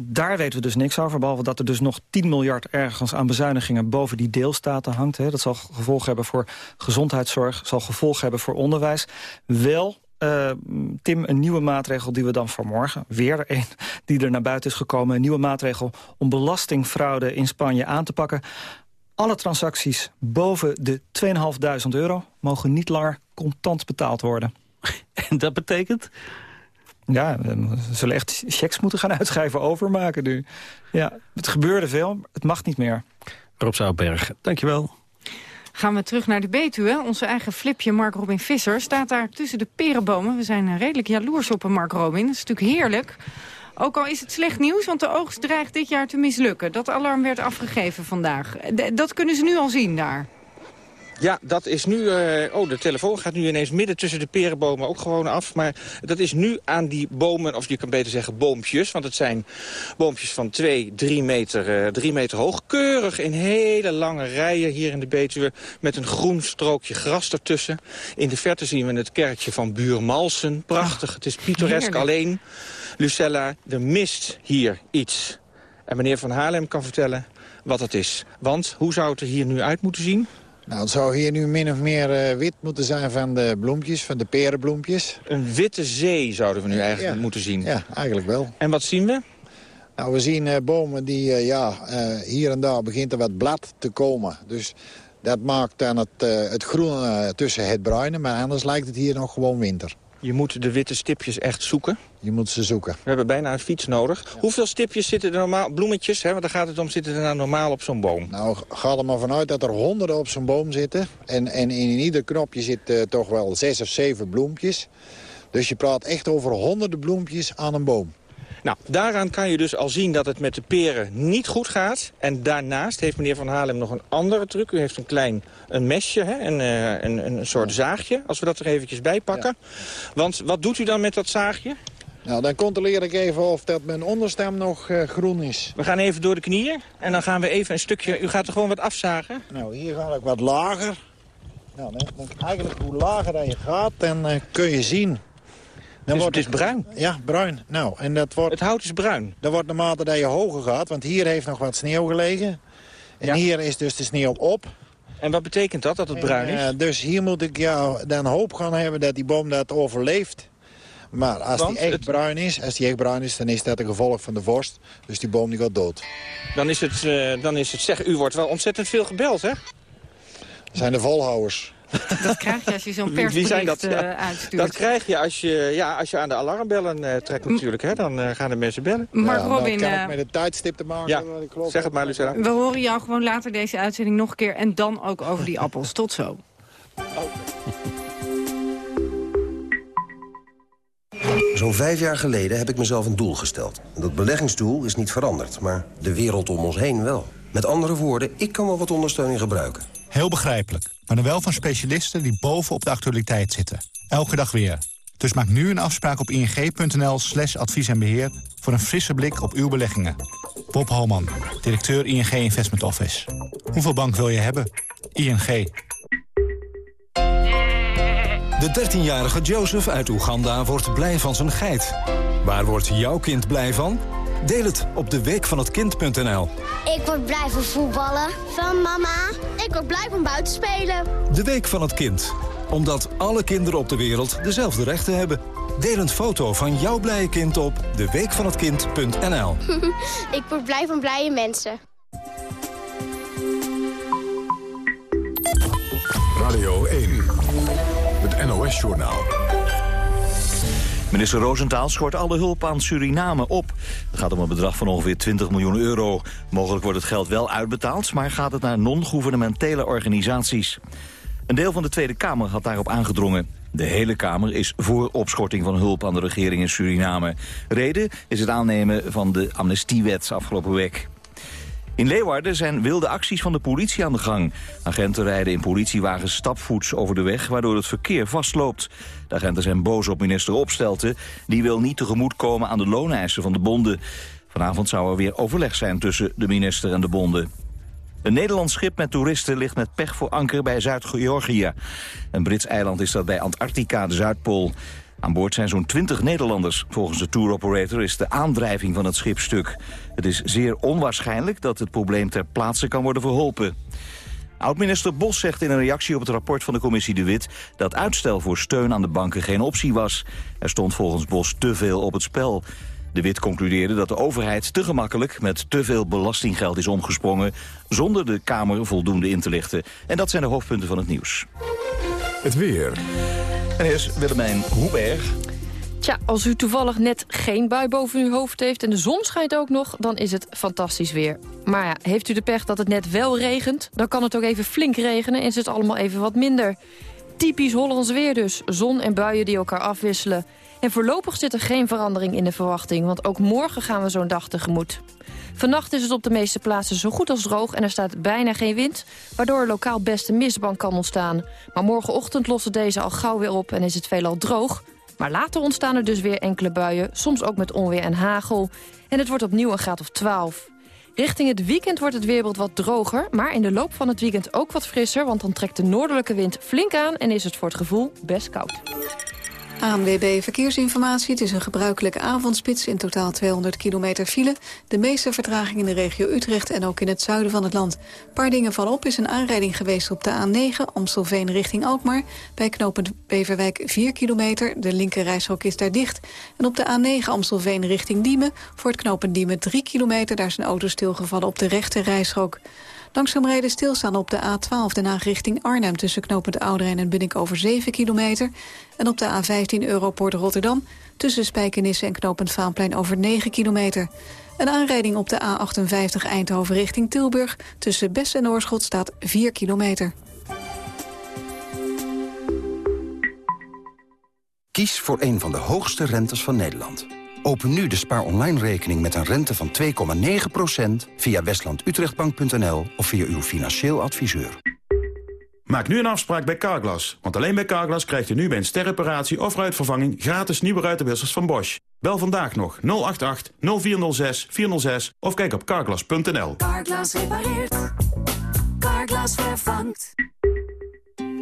Daar weten we dus niks over, behalve dat er dus nog 10 miljard ergens aan bezuinigingen boven die deelstaten hangt. Hè. Dat zal gevolgen hebben voor gezondheidszorg, zal gevolgen hebben voor onderwijs. Wel uh, Tim, een nieuwe maatregel die we dan vanmorgen... weer een die er naar buiten is gekomen. Een nieuwe maatregel om belastingfraude in Spanje aan te pakken. Alle transacties boven de 2.500 euro... mogen niet langer contant betaald worden.
En dat betekent?
Ja, we zullen echt checks moeten gaan uitschrijven overmaken nu. Ja, het gebeurde veel, het mag niet meer.
Rob Zoutberg, dankjewel.
Gaan we terug naar de Betuwe. Onze eigen flipje Mark Robin Visser staat daar tussen de perenbomen. We zijn redelijk jaloers op een Mark Robin. Dat is natuurlijk heerlijk. Ook al is het slecht nieuws, want de oogst dreigt dit jaar te mislukken. Dat alarm werd afgegeven vandaag. Dat kunnen ze nu al zien daar.
Ja, dat is nu... Uh, oh, de telefoon gaat nu ineens midden tussen de perenbomen ook gewoon af. Maar dat is nu aan die bomen, of je kan beter zeggen boompjes. Want het zijn boompjes van 2, 3 meter, uh, drie meter hoog. Keurig in hele lange rijen hier in de Betuwe. Met een groen strookje gras ertussen. In de verte zien we het kerkje van Buurmalsen. Prachtig, het is pittoresk alleen. Lucella, er mist hier iets. En meneer Van Haarlem kan vertellen wat het is. Want hoe zou het er hier nu uit moeten zien?
Nou, het zou hier nu min of meer uh, wit moeten zijn van de bloempjes, van de perenbloempjes.
Een witte zee zouden we nu eigenlijk
ja.
moeten zien.
Ja, eigenlijk wel.
En wat zien we?
Nou, we zien uh, bomen die, uh, ja, hier en daar begint er wat blad te komen. Dus dat maakt dan het, het groene tussen het bruine, maar anders lijkt het hier nog gewoon winter.
Je moet de witte stipjes echt zoeken.
Je moet ze zoeken.
We hebben bijna een fiets nodig. Hoeveel stipjes zitten er normaal, bloemetjes, hè, want daar gaat het om, zitten er nou normaal op zo'n boom?
Nou, ga er maar vanuit dat er honderden op zo'n boom zitten. En, en in ieder knopje zitten uh, toch wel zes of zeven bloempjes. Dus je praat echt over honderden bloempjes aan een boom.
Nou, daaraan kan je dus al zien dat het met de peren niet goed gaat. En daarnaast heeft meneer Van Halem nog een andere truc. U heeft een klein een mesje, hè? Een, uh, een, een soort zaagje, als we dat er eventjes bij pakken. Want wat doet u dan met dat zaagje?
Nou, dan controleer ik even of dat mijn onderstem nog uh, groen is.
We gaan even door de knieën en dan gaan we even een stukje... U gaat er gewoon wat afzagen?
Nou, hier ga ik wat lager. Nou, dan, dan eigenlijk hoe lager dat je gaat, dan uh, kun je zien
dan dus wordt het is bruin?
Ja, bruin. Nou, en dat wordt,
het hout is bruin?
Dat wordt naarmate dat je hoger gaat, want hier heeft nog wat sneeuw gelegen. En hier is dus de sneeuw op.
En wat betekent dat, dat het bruin is?
En, uh, dus hier moet ik ja, dan hoop gaan hebben dat die boom dat overleeft. Maar als want die echt bruin is, als die echt bruin is, dan is dat een gevolg van de vorst. Dus die boom die gaat dood.
Dan is het, uh, dan is het zeg, u wordt wel ontzettend veel gebeld, hè?
Dat zijn de volhouders.
Dat krijg je als je zo'n persbericht dat, uh, uitstuurt.
Dat krijg je als je, ja, als je aan de alarmbellen uh, trekt natuurlijk. Hè? Dan uh, gaan de mensen bellen.
Maar
ja,
Robin...
Dan kan ik met een tijdstip te maken.
Ja, zeg het maar, Lucella.
We horen jou gewoon later deze uitzending nog een keer. En dan ook over die appels. Tot zo.
Zo'n vijf jaar geleden heb ik mezelf een doel gesteld. Dat beleggingsdoel is niet veranderd, maar de wereld om ons heen wel. Met andere woorden, ik kan wel wat ondersteuning gebruiken.
Heel begrijpelijk, maar dan wel van specialisten die bovenop de actualiteit zitten. Elke dag weer. Dus maak nu een afspraak op ing.nl slash advies en beheer... voor een frisse blik op uw beleggingen. Bob Holman, directeur ING Investment Office. Hoeveel bank wil je hebben? ING.
De 13-jarige Joseph uit Oeganda wordt blij van zijn geit. Waar wordt jouw kind blij van? Deel het op de week van het kind.nl.
Ik word blij van voetballen. Van mama. Ik word blij van buiten spelen.
De week van het kind. Omdat alle kinderen op de wereld dezelfde rechten hebben. Deel een foto van jouw blije kind op deweekvanhetkind.nl.
Ik word blij van blije mensen.
Radio 1. Het NOS-journaal.
Minister Roosentaal schort alle hulp aan Suriname op. Het gaat om een bedrag van ongeveer 20 miljoen euro. Mogelijk wordt het geld wel uitbetaald, maar gaat het naar non-governementele organisaties. Een deel van de Tweede Kamer had daarop aangedrongen. De hele Kamer is voor opschorting van hulp aan de regering in Suriname. Reden is het aannemen van de amnestiewet afgelopen week. In Leeuwarden zijn wilde acties van de politie aan de gang. Agenten rijden in politiewagens stapvoets over de weg... waardoor het verkeer vastloopt. De agenten zijn boos op minister Opstelten. Die wil niet tegemoetkomen aan de looneisen van de bonden. Vanavond zou er weer overleg zijn tussen de minister en de bonden. Een Nederlands schip met toeristen ligt met pech voor anker bij Zuid-Georgië. Een Brits eiland is dat bij Antarctica, de Zuidpool. Aan boord zijn zo'n 20 Nederlanders. Volgens de tour operator is de aandrijving van het schip stuk. Het is zeer onwaarschijnlijk dat het probleem ter plaatse kan worden verholpen. Oud-minister Bos zegt in een reactie op het rapport van de commissie De Wit... dat uitstel voor steun aan de banken geen optie was. Er stond volgens Bos te veel op het spel. De Wit concludeerde dat de overheid te gemakkelijk met te veel belastinggeld is omgesprongen... zonder de Kamer voldoende in te lichten. En dat zijn de hoofdpunten van het nieuws.
Het weer.
En eerst Willemijn Hoeberg.
Tja, als u toevallig net geen bui boven uw hoofd heeft... en de zon schijnt ook nog, dan is het fantastisch weer. Maar ja, heeft u de pech dat het net wel regent... dan kan het ook even flink regenen en is het allemaal even wat minder. Typisch Hollands weer dus. Zon en buien die elkaar afwisselen. En voorlopig zit er geen verandering in de verwachting... want ook morgen gaan we zo'n dag tegemoet. Vannacht is het op de meeste plaatsen zo goed als droog en er staat bijna geen wind, waardoor lokaal best een mistbank kan ontstaan. Maar morgenochtend lossen deze al gauw weer op en is het veelal droog. Maar later ontstaan er dus weer enkele buien, soms ook met onweer en hagel. En het wordt opnieuw een graad of 12. Richting het weekend wordt het weerbeeld wat droger... maar in de loop van het weekend ook wat frisser... want dan trekt de noordelijke wind flink aan... en is het voor het gevoel best koud.
ANWB Verkeersinformatie. Het is een gebruikelijke avondspits. In totaal 200 kilometer file. De meeste vertraging in de regio Utrecht en ook in het zuiden van het land. Een paar dingen van op is een aanrijding geweest op de A9... Amstelveen richting Alkmaar. Bij knooppunt Beverwijk 4 kilometer. De linkerrijstrook is daar dicht. En op de A9 Amstelveen richting Diemen. Voor het knooppunt Diemen 3 kilometer. Daar is een auto stilgevallen op de rechterrijstrook. Langzaam rijden stilstaan op de A12 Den Haag richting Arnhem... tussen knooppunt Ouderijn en Bunnik over 7 kilometer. En op de A15 Europoort Rotterdam... tussen Spijkenisse en knooppunt Vaanplein over 9 kilometer. Een aanrijding op de A58 Eindhoven richting Tilburg... tussen Best en Oorschot staat 4 kilometer.
Kies voor een van de hoogste rentes van Nederland. Open nu de Spaar Online rekening met een rente van 2,9% via westlandutrechtbank.nl of via uw financieel adviseur.
Maak nu een afspraak bij Carglass. Want alleen bij Carglass krijgt u nu bij een sterreparatie of ruitvervanging gratis nieuwe ruitenwissers van Bosch. Bel vandaag nog 088 0406 406 of kijk op carglass.nl.
Carglass repareert. Carglass vervangt.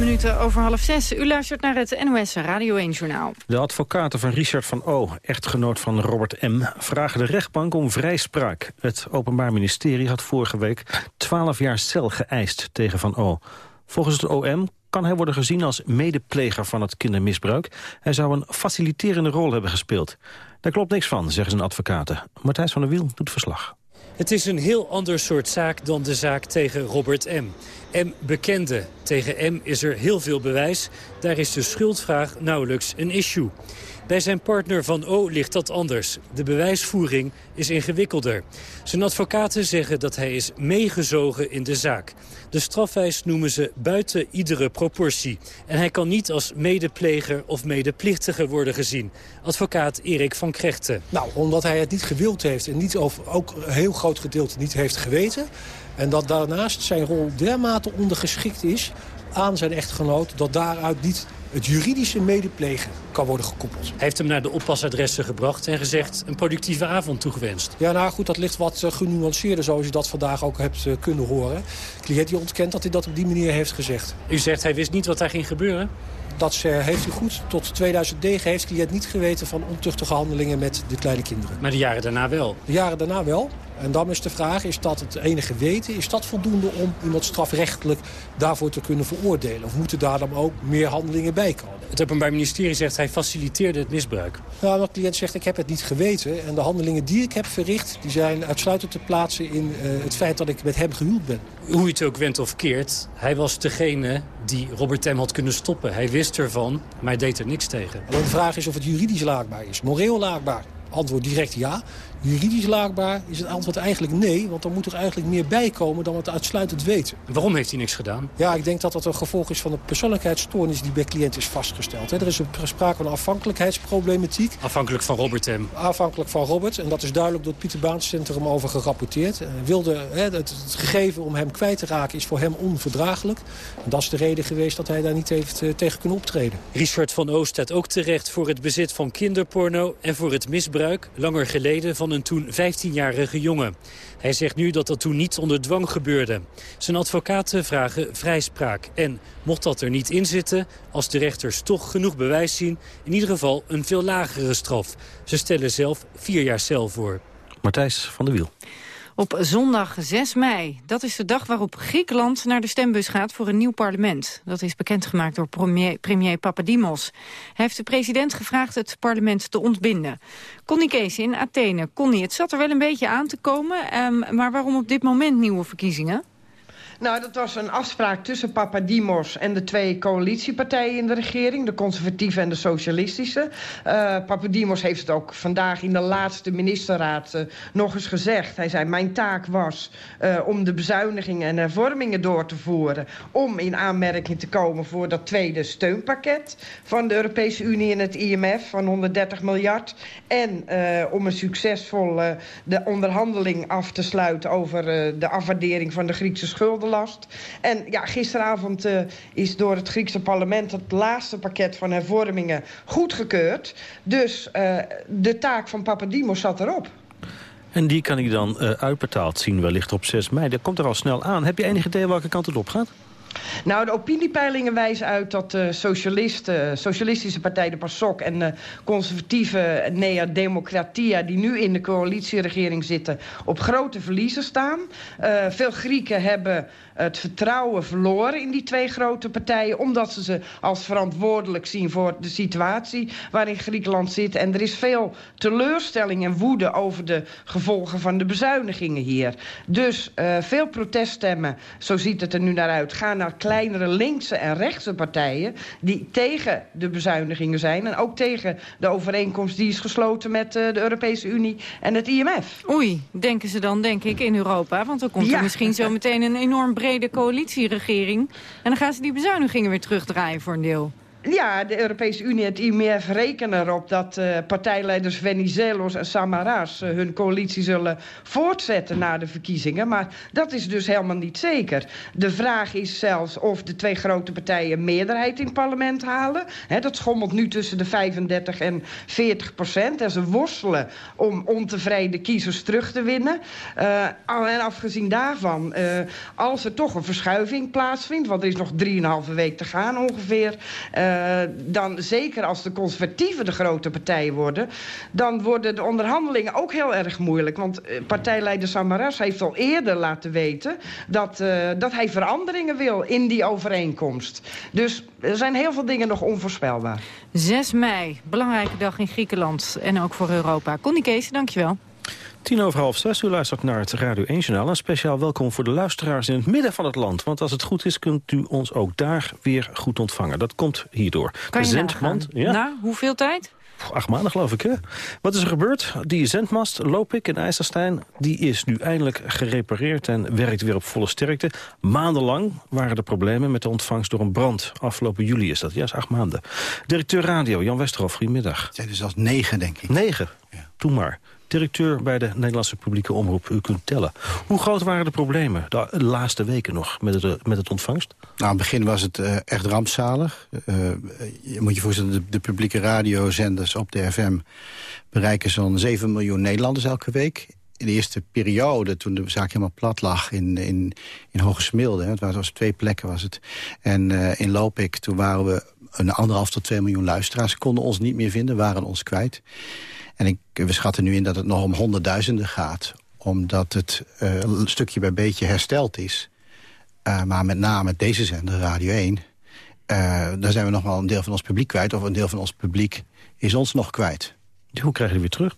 Minuten over half zes. U luistert naar het NOS Radio 1-journaal.
De advocaten van Richard van O, echtgenoot van Robert M., vragen de rechtbank om vrijspraak. Het Openbaar Ministerie had vorige week 12 jaar cel geëist tegen van O. Volgens het OM kan hij worden gezien als medepleger van het kindermisbruik. Hij zou een faciliterende rol hebben gespeeld. Daar klopt niks van, zeggen zijn advocaten. Matthijs van der Wiel doet verslag.
Het is een heel ander soort zaak dan de zaak tegen Robert M. M bekende. Tegen M is er heel veel bewijs. Daar is de schuldvraag nauwelijks een issue. Bij zijn partner Van O ligt dat anders. De bewijsvoering is ingewikkelder. Zijn advocaten zeggen dat hij is meegezogen in de zaak. De strafwijs noemen ze buiten iedere proportie. En hij kan niet als medepleger of medeplichtige worden gezien. Advocaat Erik van Krechten.
Nou, omdat hij het niet gewild heeft en niet over, ook een heel groot gedeelte niet heeft geweten... en dat daarnaast zijn rol dermate ondergeschikt is aan zijn echtgenoot... dat daaruit niet het juridische medeplegen kan worden gekoppeld.
Hij heeft hem naar de oppasadressen gebracht en gezegd een productieve avond toegewenst.
Ja, nou goed, dat ligt wat uh, genuanceerder zoals je dat vandaag ook hebt uh, kunnen horen. De cliënt die ontkent dat hij dat op die manier heeft gezegd.
U zegt hij wist niet wat daar ging gebeuren?
Dat uh, heeft u goed. Tot 2009 heeft de cliënt niet geweten van ontuchtige handelingen met de kleine kinderen.
Maar de jaren daarna wel?
De jaren daarna wel. En dan is de vraag, is dat het enige weten? Is dat voldoende om iemand strafrechtelijk daarvoor te kunnen veroordelen? Of moeten daar dan ook meer handelingen bij komen?
Het Openbaar Ministerie zegt hij faciliteerde het misbruik.
Nou, de cliënt zegt ik heb het niet geweten. En de handelingen die ik heb verricht... die zijn uitsluitend te plaatsen in uh, het feit dat ik met hem gehuwd ben.
Hoe u het ook went of keert, hij was degene die Robert M. had kunnen stoppen. Hij wist ervan, maar hij deed er niks tegen.
En de vraag is of het juridisch laakbaar is. Moreel laakbaar. Antwoord direct ja. Juridisch laakbaar is het antwoord eigenlijk nee. Want er moet er eigenlijk meer bij komen dan we het uitsluitend weten.
Waarom heeft hij niks gedaan?
Ja, ik denk dat dat een gevolg is van de persoonlijkheidsstoornis die bij cliënt is vastgesteld. Er is een sprake van een afhankelijkheidsproblematiek.
Afhankelijk van Robert M.
Afhankelijk van Robert. En dat is duidelijk door het Pieter Baans Centrum over gerapporteerd. Wilde, het, het gegeven om hem kwijt te raken is voor hem onverdraaglijk. En dat is de reden geweest dat hij daar niet heeft uh, tegen kunnen optreden.
Richard van Oost staat ook terecht voor het bezit van kinderporno... en voor het misbruik, langer geleden, van een toen 15-jarige jongen. Hij zegt nu dat dat toen niet onder dwang gebeurde. Zijn advocaten vragen vrijspraak. En mocht dat er niet in zitten, als de rechters toch genoeg bewijs zien... in ieder geval een veel lagere straf. Ze stellen zelf vier jaar cel voor.
Matthijs van der Wiel.
Op zondag 6 mei. Dat is de dag waarop Griekenland naar de stembus gaat voor een nieuw parlement. Dat is bekendgemaakt door premier, premier Papadimos. Hij heeft de president gevraagd het parlement te ontbinden. Connie Kees in Athene. Connie, het zat er wel een beetje aan te komen. Um, maar waarom op dit moment nieuwe verkiezingen?
Nou, dat was een afspraak tussen Papadimos en de twee coalitiepartijen in de regering. De conservatieve en de socialistische. Uh, Papadimos heeft het ook vandaag in de laatste ministerraad uh, nog eens gezegd. Hij zei, mijn taak was uh, om de bezuinigingen en hervormingen door te voeren. Om in aanmerking te komen voor dat tweede steunpakket van de Europese Unie en het IMF van 130 miljard. En om een succesvol de onderhandeling af te sluiten over de afwaardering van de Griekse schulden En ja, gisteravond uh, is door het Griekse parlement... het laatste pakket van hervormingen goedgekeurd. Dus uh, de taak van Papadimos zat erop.
En die kan ik dan uh, uitbetaald zien wellicht op 6 mei. Dat komt er al snel aan. Heb je enig idee welke kant het op gaat?
Nou, de opiniepeilingen wijzen uit dat de socialisten, socialistische partij de PASOK... en de conservatieve Nea Democratia, die nu in de coalitieregering zitten... op grote verliezen staan. Uh, veel Grieken hebben het vertrouwen verloren in die twee grote partijen... omdat ze ze als verantwoordelijk zien voor de situatie waarin Griekenland zit. En er is veel teleurstelling en woede over de gevolgen van de bezuinigingen hier. Dus uh, veel proteststemmen, zo ziet het er nu naar uit, gaan naar kleinere linkse en rechtse partijen... die tegen de bezuinigingen zijn... en ook tegen de overeenkomst die is gesloten met uh, de Europese Unie en het IMF.
Oei, denken ze dan, denk ik, in Europa? Want dan komt er misschien zo meteen een enorm brede coalitieregering... en dan gaan ze die bezuinigingen weer terugdraaien voor een deel.
Ja, de Europese Unie en het IMF rekenen erop dat uh, partijleiders Venizelos en Samaras uh, hun coalitie zullen voortzetten na de verkiezingen. Maar dat is dus helemaal niet zeker. De vraag is zelfs of de twee grote partijen meerderheid in het parlement halen. Dat schommelt nu tussen de 35 en 40 procent. En ze worstelen om ontevreden kiezers terug te winnen. Uh, en afgezien daarvan, als er toch een verschuiving plaatsvindt... want er is nog 3,5 week te gaan ongeveer... Uh, dan zeker als de conservatieven de grote partij worden... dan worden de onderhandelingen ook heel erg moeilijk. Want uh, partijleider Samaras heeft al eerder laten weten... Dat, uh, dat hij veranderingen wil in die overeenkomst. Dus er zijn heel veel dingen nog onvoorspelbaar.
6 mei, belangrijke dag in Griekenland en ook voor Europa. Connie Kees, dankjewel.
Tien over half zes, u luistert naar het Radio 1-journaal. Een speciaal welkom voor de luisteraars in het midden van het land. Want als het goed is, kunt u ons ook daar weer goed ontvangen. Dat komt hierdoor.
Kan de zendmast. Ja. Nou, hoeveel tijd?
Acht maanden geloof ik, hè? Wat is er gebeurd? Die zendmast, Lopik in IJsselstein, die is nu eindelijk gerepareerd en werkt weer op volle sterkte. Maandenlang waren er problemen met de ontvangst door een brand. Afgelopen juli is dat, juist acht maanden. Directeur Radio, Jan Westerhof, goedemiddag.
Het zijn dus zelfs negen, denk ik.
Negen? Ja. Doe maar directeur bij de Nederlandse publieke omroep. U kunt tellen. Hoe groot waren de problemen de laatste weken nog met het, met het ontvangst?
Nou, aan het begin was het uh, echt rampzalig. Je moet je voorstellen, de, de publieke radiozenders op de FM... bereiken zo'n 7 miljoen Nederlanders elke week in de eerste periode, toen de zaak helemaal plat lag in, in, in Hoge Smilde... het was twee plekken was het, en uh, in Lopik, toen waren we een anderhalf tot twee miljoen luisteraars... konden ons niet meer vinden, waren ons kwijt. En ik, we schatten nu in dat het nog om honderdduizenden gaat. Omdat het uh, een stukje bij beetje hersteld is. Uh, maar met name deze zender, Radio 1... Uh, daar zijn we nog wel een deel van ons publiek kwijt. Of een deel van ons publiek is ons nog kwijt.
Hoe krijg je die weer terug?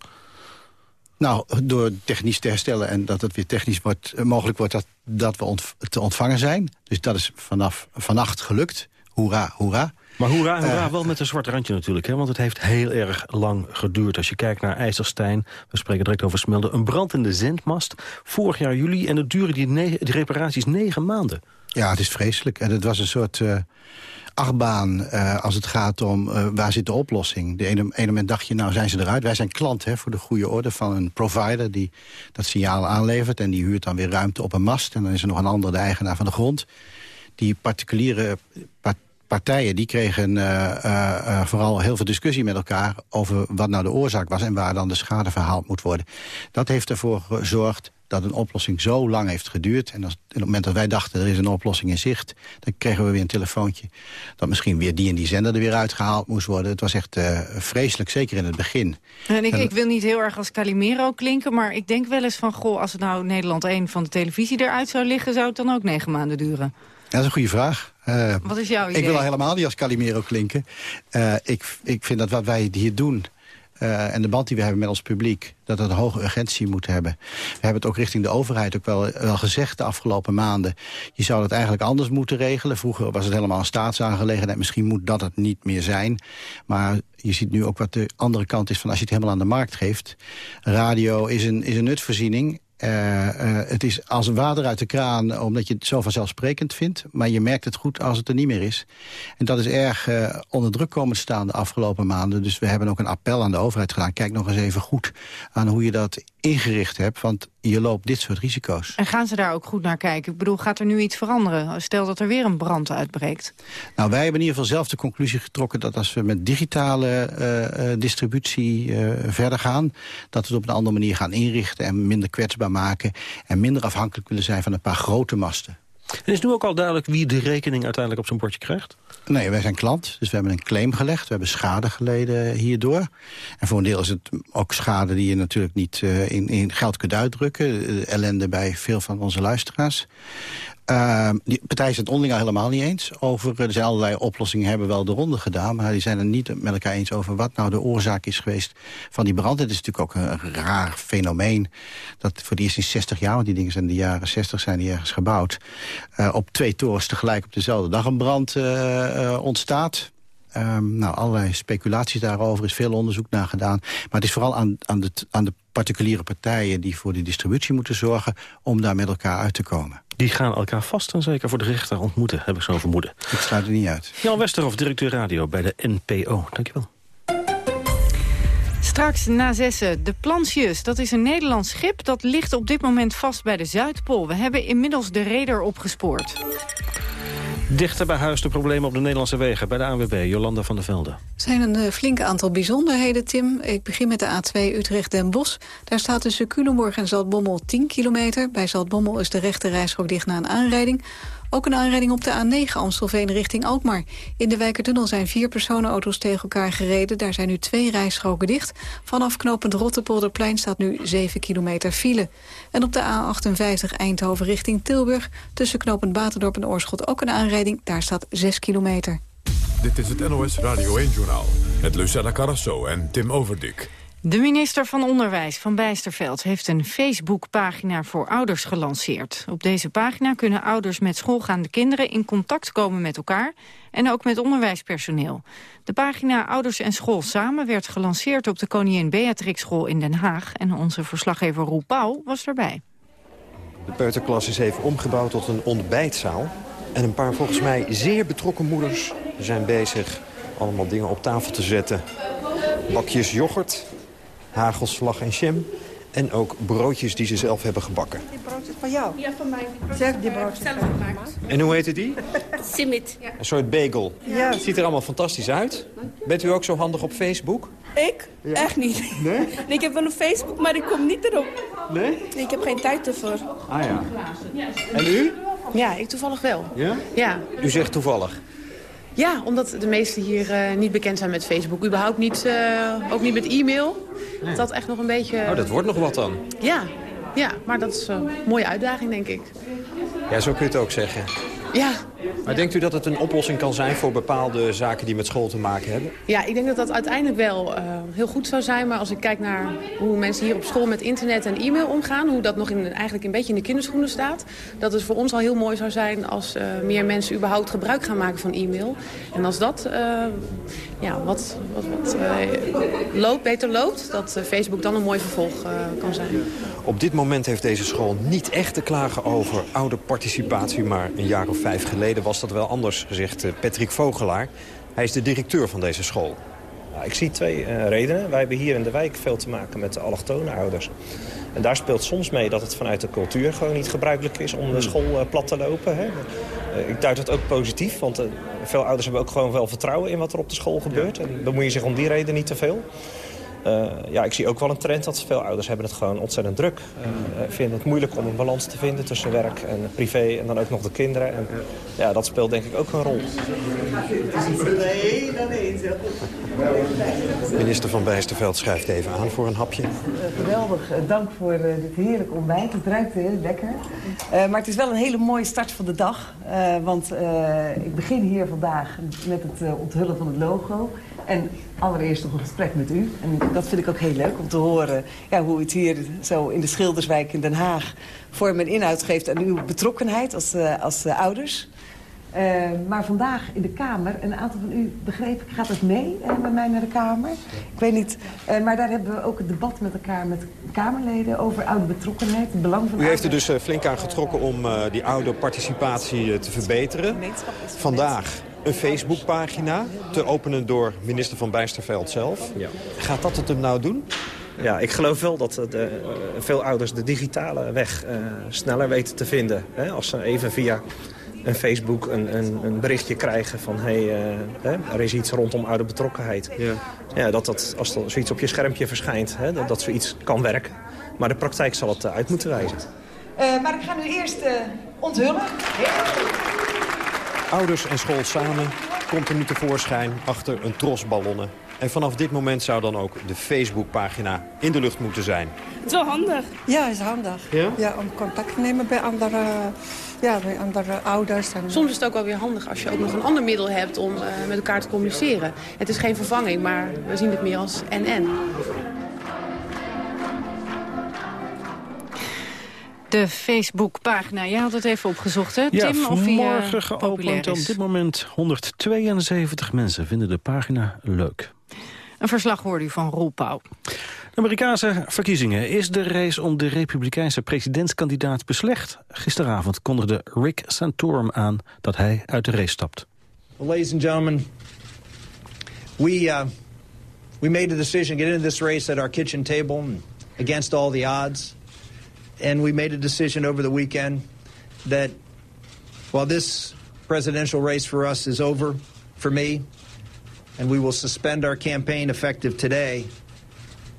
Nou, door technisch te herstellen en dat het weer technisch wordt, mogelijk wordt dat, dat we ont, te ontvangen zijn. Dus dat is vanaf vannacht gelukt. Hoera, hoera.
Maar hoera, hoera, uh, wel met een zwart randje natuurlijk. Hè? Want het heeft heel erg lang geduurd. Als je kijkt naar IJsselstein, we spreken direct over Smilde... een brandende zendmast, vorig jaar juli... en dat duurde die, die reparaties negen maanden.
Ja, het is vreselijk. En het was een soort uh, achtbaan uh, als het gaat om uh, waar zit de oplossing. De ene, ene moment dacht je, nou zijn ze eruit. Wij zijn klant hè, voor de goede orde van een provider... die dat signaal aanlevert en die huurt dan weer ruimte op een mast. En dan is er nog een ander, de eigenaar van de grond. Die particuliere part partijen die kregen uh, uh, vooral heel veel discussie met elkaar... over wat nou de oorzaak was en waar dan de schade verhaald moet worden. Dat heeft ervoor gezorgd dat een oplossing zo lang heeft geduurd. En als, op het moment dat wij dachten, er is een oplossing in zicht... dan kregen we weer een telefoontje dat misschien weer die en die zender er weer uitgehaald moest worden. Het was echt uh, vreselijk, zeker in het begin.
En ik, en, ik wil niet heel erg als Calimero klinken... maar ik denk wel eens van, goh, als het nou Nederland 1 van de televisie eruit zou liggen... zou het dan ook negen maanden duren?
dat is een goede vraag.
Uh, wat is jouw idee?
Ik wil al helemaal niet als Calimero klinken. Uh, ik, ik vind dat wat wij hier doen... Uh, en de band die we hebben met ons publiek... dat het een hoge urgentie moet hebben. We hebben het ook richting de overheid ook wel, wel gezegd de afgelopen maanden. Je zou het eigenlijk anders moeten regelen. Vroeger was het helemaal een staatsaangelegenheid. Misschien moet dat het niet meer zijn. Maar je ziet nu ook wat de andere kant is van als je het helemaal aan de markt geeft. Radio is een, is een nutvoorziening. Uh, uh, het is als water uit de kraan, omdat je het zo vanzelfsprekend vindt. Maar je merkt het goed als het er niet meer is. En dat is erg uh, onder druk komen staan de afgelopen maanden. Dus we hebben ook een appel aan de overheid gedaan. Kijk nog eens even goed aan hoe je dat ingericht hebt. Want je loopt dit soort risico's.
En gaan ze daar ook goed naar kijken? Ik bedoel, gaat er nu iets veranderen? Stel dat er weer een brand uitbreekt.
Nou, wij hebben in ieder geval zelf de conclusie getrokken... dat als we met digitale uh, uh, distributie uh, verder gaan... dat we het op een andere manier gaan inrichten... en minder kwetsbaar maken... en minder afhankelijk willen zijn van een paar grote masten.
En is nu ook al duidelijk wie de rekening uiteindelijk op zijn bordje krijgt?
Nee, wij zijn klant, dus we hebben een claim gelegd. We hebben schade geleden hierdoor. En voor een deel is het ook schade die je natuurlijk niet uh, in, in, geld kunt uitdrukken. Uh, ellende bij veel van onze luisteraars. Uh, die partijen zijn het onderling al helemaal niet eens over. Er zijn allerlei oplossingen, hebben wel de ronde gedaan... maar die zijn het niet met elkaar eens over wat nou de oorzaak is geweest van die brand. Het is natuurlijk ook een raar fenomeen dat voor die eerst in 60 jaar... want die dingen zijn in de jaren 60 zijn die ergens gebouwd... Uh, op twee torens tegelijk op dezelfde dag een brand uh, ontstaat. Um, nou, allerlei speculaties daarover, is veel onderzoek naar gedaan. Maar het is vooral aan, aan, de, aan de particuliere partijen die voor die distributie moeten zorgen... om daar met elkaar uit te komen.
Die gaan elkaar vast en zeker voor de rechter ontmoeten, heb ik zo vermoeden.
Ik sluit er niet uit.
Jan Westerhof, directeur radio bij de NPO. Dankjewel.
Straks na zessen, de Plansjes. Dat is een Nederlands schip dat ligt op dit moment vast bij de Zuidpool. We hebben inmiddels de reder opgespoord.
Dichter bij huis de problemen op de Nederlandse wegen. Bij de ANWB, Jolanda van der Velde. Er
zijn een uh, flink aantal bijzonderheden, Tim. Ik begin met de A2 Utrecht-Den Bosch. Daar staat tussen Culemborg en Zaltbommel 10 kilometer. Bij Zaltbommel is de rechte rijstrook dicht na een aanrijding. Ook een aanrijding op de A9 Amstelveen richting Alkmaar. In de Wijkertunnel zijn vier personenauto's tegen elkaar gereden. Daar zijn nu twee rijstroken dicht. Vanaf knooppunt Rottepolderplein staat nu 7 kilometer file. En op de A58 Eindhoven richting Tilburg... tussen knooppunt Batendorp en Oorschot ook een aanrijding. Daar staat 6 kilometer.
Dit is het NOS Radio 1-journaal. Met Lucella Carrasso en Tim Overdik.
De minister van Onderwijs van Bijsterveld heeft een Facebookpagina voor ouders gelanceerd. Op deze pagina kunnen ouders met schoolgaande kinderen in contact komen met elkaar en ook met onderwijspersoneel. De pagina Ouders en School Samen werd gelanceerd op de Koningin Beatrix School in Den Haag en onze verslaggever Roel Pauw was erbij.
De peuterklas is even omgebouwd tot een ontbijtzaal. En een paar volgens mij zeer betrokken moeders zijn bezig allemaal dingen op tafel te zetten. Bakjes yoghurt, hagelslag en jam. En ook broodjes die ze zelf hebben gebakken.
Die brood is van jou? Ja, van mij. Zelf die brood zelf gemaakt.
En hoe heette die?
Simit.
Een soort bagel.
Ja.
Het ziet er allemaal fantastisch uit. Bent u ook zo handig op Facebook?
Ik? Echt niet.
Nee?
nee? Ik heb wel een Facebook, maar ik kom niet erop.
Nee?
Ik heb geen tijd ervoor.
Ah ja. En u?
Ja, ik toevallig wel.
Ja?
Ja.
U zegt toevallig.
Ja, omdat de meesten hier uh, niet bekend zijn met Facebook. Überhaupt niet, uh, ook niet met e-mail. Nee. Dat echt nog een beetje...
Oh, dat wordt nog wat dan.
Ja, ja maar dat is een mooie uitdaging, denk ik.
Ja, zo kun je het ook zeggen.
Ja.
Maar denkt u dat het een oplossing kan zijn voor bepaalde zaken die met school te maken hebben?
Ja, ik denk dat dat uiteindelijk wel uh, heel goed zou zijn. Maar als ik kijk naar hoe mensen hier op school met internet en e-mail omgaan... hoe dat nog in, eigenlijk een beetje in de kinderschoenen staat... dat het voor ons al heel mooi zou zijn als uh, meer mensen überhaupt gebruik gaan maken van e-mail. En als dat uh, ja, wat, wat, wat loopt, beter loopt, dat Facebook dan een mooi vervolg kan zijn.
Op dit moment heeft deze school niet echt te klagen over ouderparticipatie... maar een jaar of vijf geleden was dat wel anders, zegt Patrick Vogelaar. Hij is de directeur van deze school.
Nou, ik zie twee uh, redenen. Wij hebben hier in de wijk veel te maken met de allochtone ouders. En daar speelt soms mee dat het vanuit de cultuur gewoon niet gebruikelijk is om de school uh, plat te lopen. Hè. Uh, ik duid het ook positief, want veel ouders hebben ook gewoon wel vertrouwen in wat er op de school gebeurt. Ja. En bemoeien zich om die reden niet te veel. Uh, ja, ik zie ook wel een trend dat veel ouders hebben het gewoon ontzettend druk. Uh, vinden het moeilijk om een balans te vinden tussen werk en privé en dan ook nog de kinderen. En ja, dat speelt denk ik ook een rol.
Nee, dat niet. Minister van Bijsterveld schrijft even aan voor een hapje.
Uh, geweldig. dank voor dit heerlijk ontbijt. Het ruikt heel lekker. maar het is wel een hele mooie start van de dag. want ik begin hier vandaag met het onthullen van het logo. En allereerst nog een gesprek met u. En dat vind ik ook heel leuk om te horen ja, hoe u het hier zo in de Schilderswijk in Den Haag vorm en inhoud geeft aan uw betrokkenheid als, uh, als uh, ouders. Uh, maar vandaag in de Kamer, een aantal van u begreep ik, gaat het mee met mij naar de Kamer. Ik weet niet, maar daar hebben we ook een debat met elkaar met Kamerleden over oude betrokkenheid, het belang van
U heeft er dus flink aan getrokken om die oude participatie te verbeteren. Vandaag een Facebookpagina, te openen door minister van Bijsterveld zelf.
Ja.
Gaat dat het hem nou doen?
Ja, ik geloof wel dat de, uh, veel ouders de digitale weg uh, sneller weten te vinden. Hè? Als ze even via een Facebook een, een, een berichtje krijgen van... hé, hey, uh, hè, er is iets rondom oude betrokkenheid.
Ja.
Ja, dat dat, als er zoiets op je schermpje verschijnt, hè, dat, dat zoiets kan werken. Maar de praktijk zal het uit moeten wijzen.
maar ik ga nu eerst onthullen.
Ouders en school samen komt er nu tevoorschijn achter een tros ballonnen. En vanaf dit moment zou dan ook de Facebookpagina in de lucht moeten zijn.
Het is wel handig.
Ja, het is handig.
Ja?
ja om contact te nemen bij andere
Ja, bij andere ouders. En...
Soms is het ook wel weer handig als je ook nog een ander middel hebt om uh, met elkaar te communiceren. Het is geen vervanging, maar we zien het meer als en-en.
De Facebookpagina, je had het even opgezocht, hè,
Ja,
Tim? of eh,
vanmorgen geopend. Op dit moment 172 mensen vinden de pagina leuk.
Een verslag hoorde u van Roel Pauw.
De Amerikaanse verkiezingen. Is de race om de republikeinse presidentskandidaat beslecht? Gisteravond kondigde Rick Santorum aan dat hij uit de race stapt.
Well, ladies and gentlemen, we uh, we made a decision to get into this race at our kitchen table against all the odds, and we made a decision over the weekend that while this presidential race for us is over for me, and we will suspend our campaign effective today,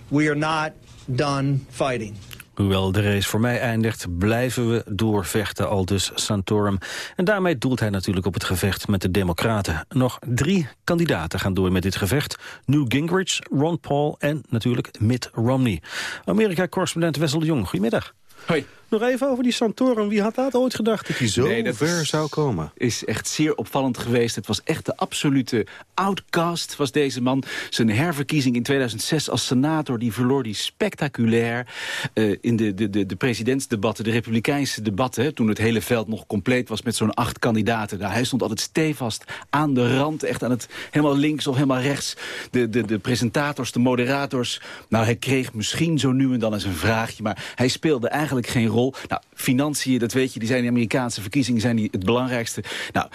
we are not done fighting.
Hoewel de race voor mij eindigt, blijven we doorvechten, al dus Santorum. En daarmee doelt hij natuurlijk op het gevecht met de Democraten. Nog drie kandidaten gaan door met dit gevecht. Newt Gingrich, Ron Paul en natuurlijk Mitt Romney. Amerika-correspondent Wessel de Jong, goedemiddag.
はい、
Nog even over die Santorum. Wie had dat ooit gedacht dat hij zo
Nee, dat
ver zou komen?
is echt zeer opvallend geweest. Het was echt de absolute outcast, was deze man. Zijn herverkiezing in 2006 als senator, die verloor die spectaculair... eh, in de, de, de, de presidentsdebatten, de republikeinse debatten... hè, toen het hele veld nog compleet was met zo'n acht kandidaten. Nou, hij stond altijd stevast aan de rand, echt aan het helemaal links of helemaal rechts. De, de, de presentators, de moderators. Nou, hij kreeg misschien zo nu en dan eens een vraagje... maar hij speelde eigenlijk geen rol. Nou, financiën, dat weet je, die zijn in de Amerikaanse verkiezingen zijn die het belangrijkste. Nou,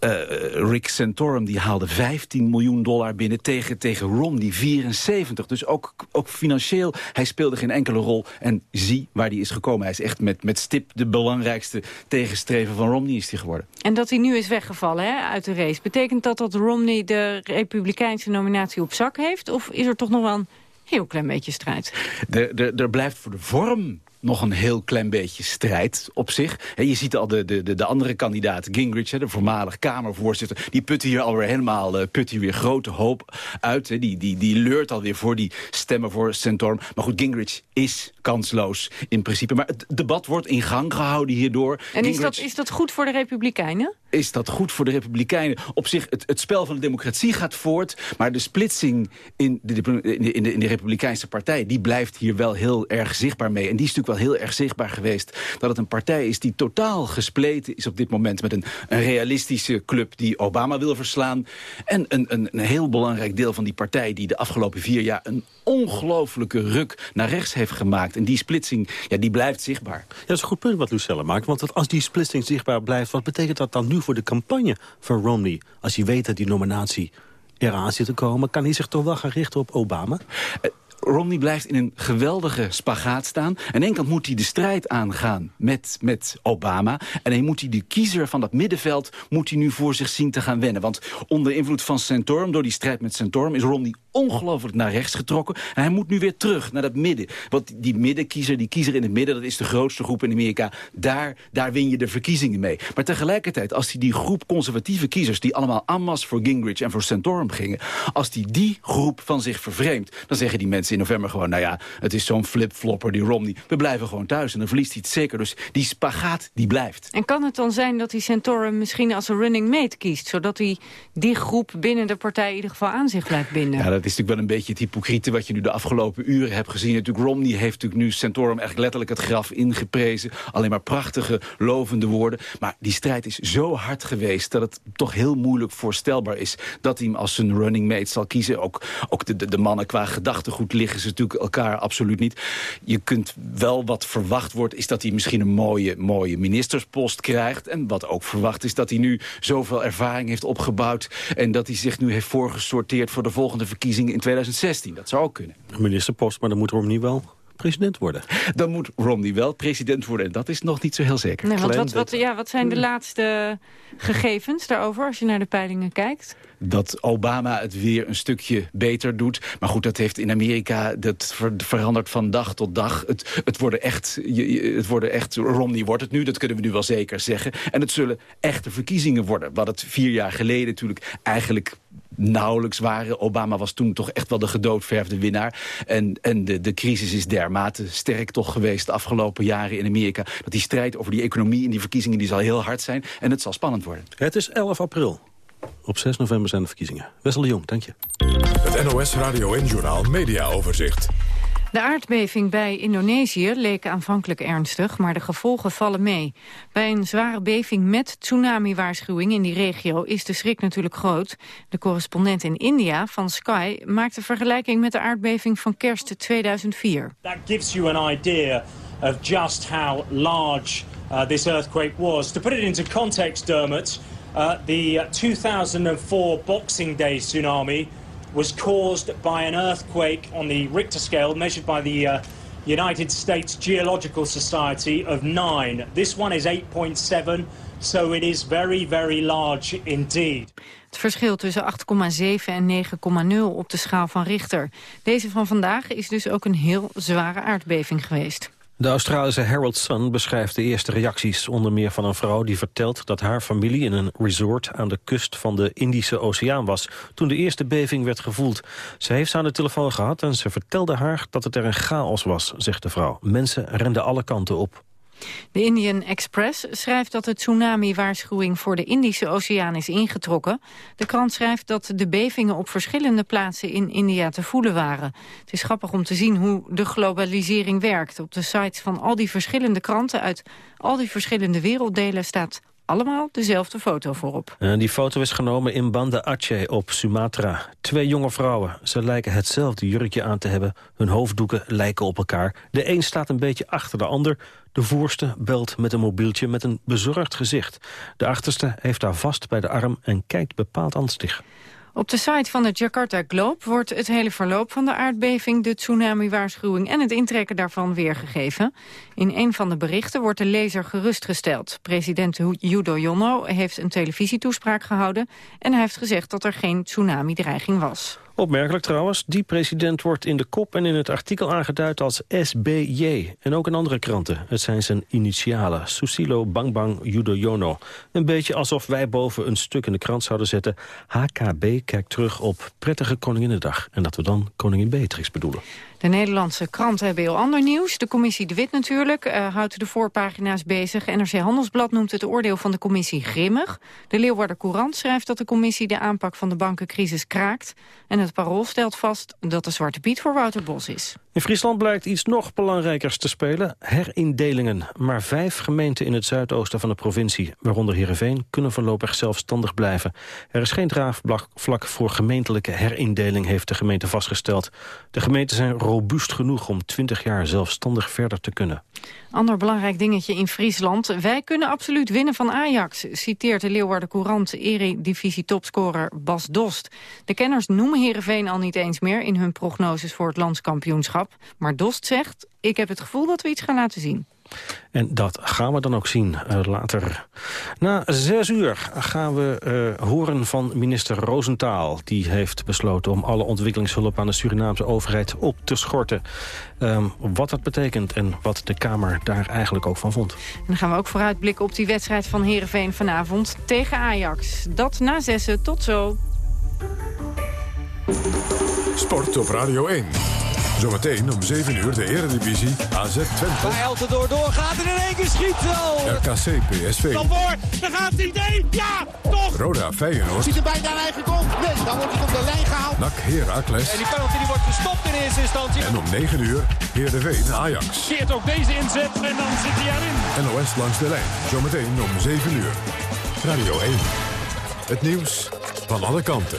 eh, Rick Santorum die haalde 15 miljoen dollar binnen tegen, tegen Romney 74. Dus ook, ook financieel, hij speelde geen enkele rol. En zie waar hij is gekomen. Hij is echt met, met stip de belangrijkste tegenstrever van Romney is hij geworden.
En dat hij nu is weggevallen hè, uit de race. Betekent dat dat Romney de republikeinse nominatie op zak heeft? Of is er toch nog wel een heel klein beetje strijd?
Er blijft voor de vorm nog een heel klein beetje strijd op zich. He, je ziet al de, de, de, de andere kandidaat, Gingrich, de voormalig Kamervoorzitter... die put hier alweer helemaal uh, put hier weer grote hoop uit. He. Die, die, die leurt alweer voor die stemmen voor Santorum. Maar goed, Gingrich is kansloos in principe. Maar het debat wordt in gang gehouden hierdoor.
En is dat, is dat goed voor de republikeinen?
is dat goed voor de Republikeinen. Op zich, het, het spel van de democratie gaat voort... maar de splitsing in de, in, de, in, de, in de Republikeinse partij... die blijft hier wel heel erg zichtbaar mee. En die is natuurlijk wel heel erg zichtbaar geweest... dat het een partij is die totaal gespleten is op dit moment... met een, een realistische club die Obama wil verslaan... en een, een, een heel belangrijk deel van die partij... die de afgelopen vier jaar een ongelofelijke ruk naar rechts heeft gemaakt. En die splitsing, ja, die blijft zichtbaar.
Ja, dat is een goed punt wat Lucelle maakt. Want als die splitsing zichtbaar blijft... wat betekent dat dan nu voor de campagne van Romney? Als hij weet dat die nominatie eraan zit te komen... kan hij zich toch wel gaan richten op Obama?
Romney blijft in een geweldige spagaat staan. Aan de ene kant moet hij de strijd aangaan met, met Obama. En dan moet hij de kiezer van dat middenveld moet hij nu voor zich zien te gaan wennen. Want onder invloed van Santorum, door die strijd met Santorum... is Romney ongelooflijk naar rechts getrokken. En hij moet nu weer terug naar dat midden. Want die middenkiezer, die kiezer in het midden... dat is de grootste groep in Amerika. Daar, daar win je de verkiezingen mee. Maar tegelijkertijd, als hij die groep conservatieve kiezers... die allemaal masse voor Gingrich en voor Santorum gingen... als die die groep van zich vervreemdt... dan zeggen die mensen in november gewoon... nou ja, het is zo'n flip-flopper, die Romney. We blijven gewoon thuis en dan verliest hij het zeker. Dus die spagaat, die blijft.
En kan het dan zijn dat hij Santorum misschien als een running mate kiest... zodat hij die groep binnen de partij in ieder geval aan zich blijft binden?
Ja, dat is natuurlijk wel een beetje het hypocriete wat je nu de afgelopen uren hebt gezien. Natuurlijk, Romney heeft natuurlijk nu Santorum echt letterlijk het graf ingeprezen. Alleen maar prachtige, lovende woorden. Maar die strijd is zo hard geweest dat het toch heel moeilijk voorstelbaar is... dat hij hem als zijn running mate zal kiezen. Ook, ook de, de, de mannen qua gedachtegoed liggen ze natuurlijk elkaar absoluut niet. Je kunt wel wat verwacht wordt, is dat hij misschien een mooie, mooie ministerspost krijgt. En wat ook verwacht is dat hij nu zoveel ervaring heeft opgebouwd... en dat hij zich nu heeft voorgesorteerd voor de volgende verkiezingen in 2016. Dat zou ook kunnen.
Een ministerpost, maar dan moet Romney wel president worden.
Dan moet Romney wel president worden. En dat is nog niet zo heel zeker.
Nee, want wat, wat, ja, wat zijn de laatste gegevens daarover als je naar de peilingen kijkt?
dat Obama het weer een stukje beter doet. Maar goed, dat heeft in Amerika, dat ver, verandert van dag tot dag. Het, het, worden echt, je, het worden echt, Romney wordt het nu, dat kunnen we nu wel zeker zeggen. En het zullen echte verkiezingen worden. Wat het vier jaar geleden natuurlijk eigenlijk nauwelijks waren. Obama was toen toch echt wel de gedoodverfde winnaar. En, en de, de crisis is dermate sterk toch geweest de afgelopen jaren in Amerika... dat die strijd over die economie en die verkiezingen die zal heel hard zijn. En het zal spannend worden.
Het is 11 april. Op 6 november zijn de verkiezingen. Wessel de Jong, dank je.
Het NOS Radio en Journaal Media Overzicht.
De aardbeving bij Indonesië leek aanvankelijk ernstig, maar de gevolgen vallen mee. Bij een zware beving met tsunami-waarschuwing in die regio is de schrik natuurlijk groot. De correspondent in India van Sky maakt een vergelijking met de aardbeving van kerst 2004.
That gives you an idea of just how large uh, this earthquake was. To put it into context, Dermot, uh, the 2004 Boxing Day tsunami was caused by an earthquake on the Richter scale measured by the uh, United States Geological Society of 9. This one is 8.7, so it is very, very large indeed.
Het verschil tussen 8,7 en 9,0 op de schaal van Richter. Deze van vandaag is dus ook een heel zware aardbeving geweest.
De Australische Herald Sun beschrijft de eerste reacties onder meer van een vrouw die vertelt dat haar familie in een resort aan de kust van de Indische Oceaan was toen de eerste beving werd gevoeld. Ze heeft ze aan de telefoon gehad en ze vertelde haar dat het er een chaos was, zegt de vrouw. Mensen renden alle kanten op.
De Indian Express schrijft dat de tsunami-waarschuwing voor de Indische Oceaan is ingetrokken. De krant schrijft dat de bevingen op verschillende plaatsen in India te voelen waren. Het is grappig om te zien hoe de globalisering werkt. Op de sites van al die verschillende kranten uit al die verschillende werelddelen staat allemaal dezelfde foto voorop.
En die foto is genomen in Banda Aceh op Sumatra. Twee jonge vrouwen. Ze lijken hetzelfde jurkje aan te hebben. Hun hoofddoeken lijken op elkaar. De een staat een beetje achter de ander. De voorste belt met een mobieltje met een bezorgd gezicht. De achterste heeft haar vast bij de arm en kijkt bepaald angstig.
Op de site van de Jakarta Globe wordt het hele verloop van de aardbeving, de tsunami-waarschuwing en het intrekken daarvan weergegeven. In een van de berichten wordt de lezer gerustgesteld. President Yudhoyono heeft een televisietoespraak gehouden en hij heeft gezegd dat er geen tsunami-dreiging was.
Opmerkelijk trouwens, die president wordt in de kop en in het artikel aangeduid als SBJ. En ook in andere kranten. Het zijn zijn initialen. Susilo Bangbang Yudhoyono. Een beetje alsof wij boven een stuk in de krant zouden zetten. HKB kijkt terug op prettige Koninginnedag. En dat we dan koningin Beatrix bedoelen.
De Nederlandse kranten hebben heel ander nieuws. De commissie De Wit natuurlijk uh, houdt de voorpagina's bezig. NRC Handelsblad noemt het oordeel van de commissie grimmig. De Leeuwarder Courant schrijft dat de commissie de aanpak van de bankencrisis kraakt. En het Parool stelt vast dat de Zwarte Piet voor Wouter Bos is.
In Friesland blijkt iets nog belangrijkers te spelen, herindelingen. Maar vijf gemeenten in het zuidoosten van de provincie, waaronder Heerenveen, kunnen voorlopig zelfstandig blijven. Er is geen draagvlak voor gemeentelijke herindeling, heeft de gemeente vastgesteld. De gemeenten zijn robuust genoeg om 20 jaar zelfstandig verder te kunnen.
Ander belangrijk dingetje in Friesland. Wij kunnen absoluut winnen van Ajax, citeert de Leeuwarden Courant eredivisie-topscorer Bas Dost. De kenners noemen Heerenveen al niet eens meer in hun prognoses voor het landskampioenschap. Maar Dost zegt, ik heb het gevoel dat we iets gaan laten zien.
En dat gaan we dan ook zien uh, later. Na zes uur gaan we uh, horen van minister Rosentaal. Die heeft besloten om alle ontwikkelingshulp aan de Surinaamse overheid op te schorten. Um, wat dat betekent en wat de Kamer daar eigenlijk ook van vond.
En dan gaan we ook vooruitblikken op die wedstrijd van Heerenveen vanavond tegen Ajax. Dat na zessen, tot zo.
Sport op Radio 1. Zometeen om 7 uur de Eredivisie AZ Twente.
Bij Eltendoor doorgaat en in één keer schiet wel.
RKC PSV.
Dan voor, daar gaat hij idee. Ja, toch.
Roda Feyenoord.
Ziet er bijna aan eigen kont. Nee, dan wordt hij op de lijn gehaald.
NAC Heracles.
En die penalty die wordt gestopt in eerste instantie.
En om 9 uur Heerenveen Ajax.
Keert ook deze inzet en dan zit hij erin.
NOS langs de lijn. Zometeen om 7 uur. Radio 1. Het nieuws van alle kanten.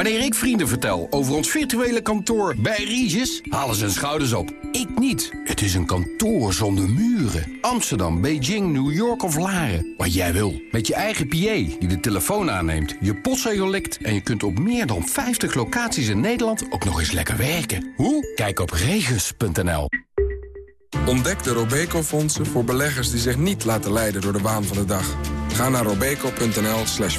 Wanneer ik vrienden vertel over ons virtuele kantoor bij Regis, halen ze hun schouders op. Ik niet. Het is een kantoor zonder muren. Amsterdam, Beijing, New York of Laren. Wat jij wil. Met je eigen PA die de telefoon aanneemt, je postzegel likt... en je kunt op meer dan 50 locaties in Nederland ook nog eens lekker werken. Hoe? Kijk op regis.nl.
Ontdek de Robeco-fondsen voor beleggers die zich niet laten leiden door de waan van de dag. Ga naar robeco.nl slash.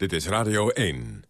Dit is Radio 1.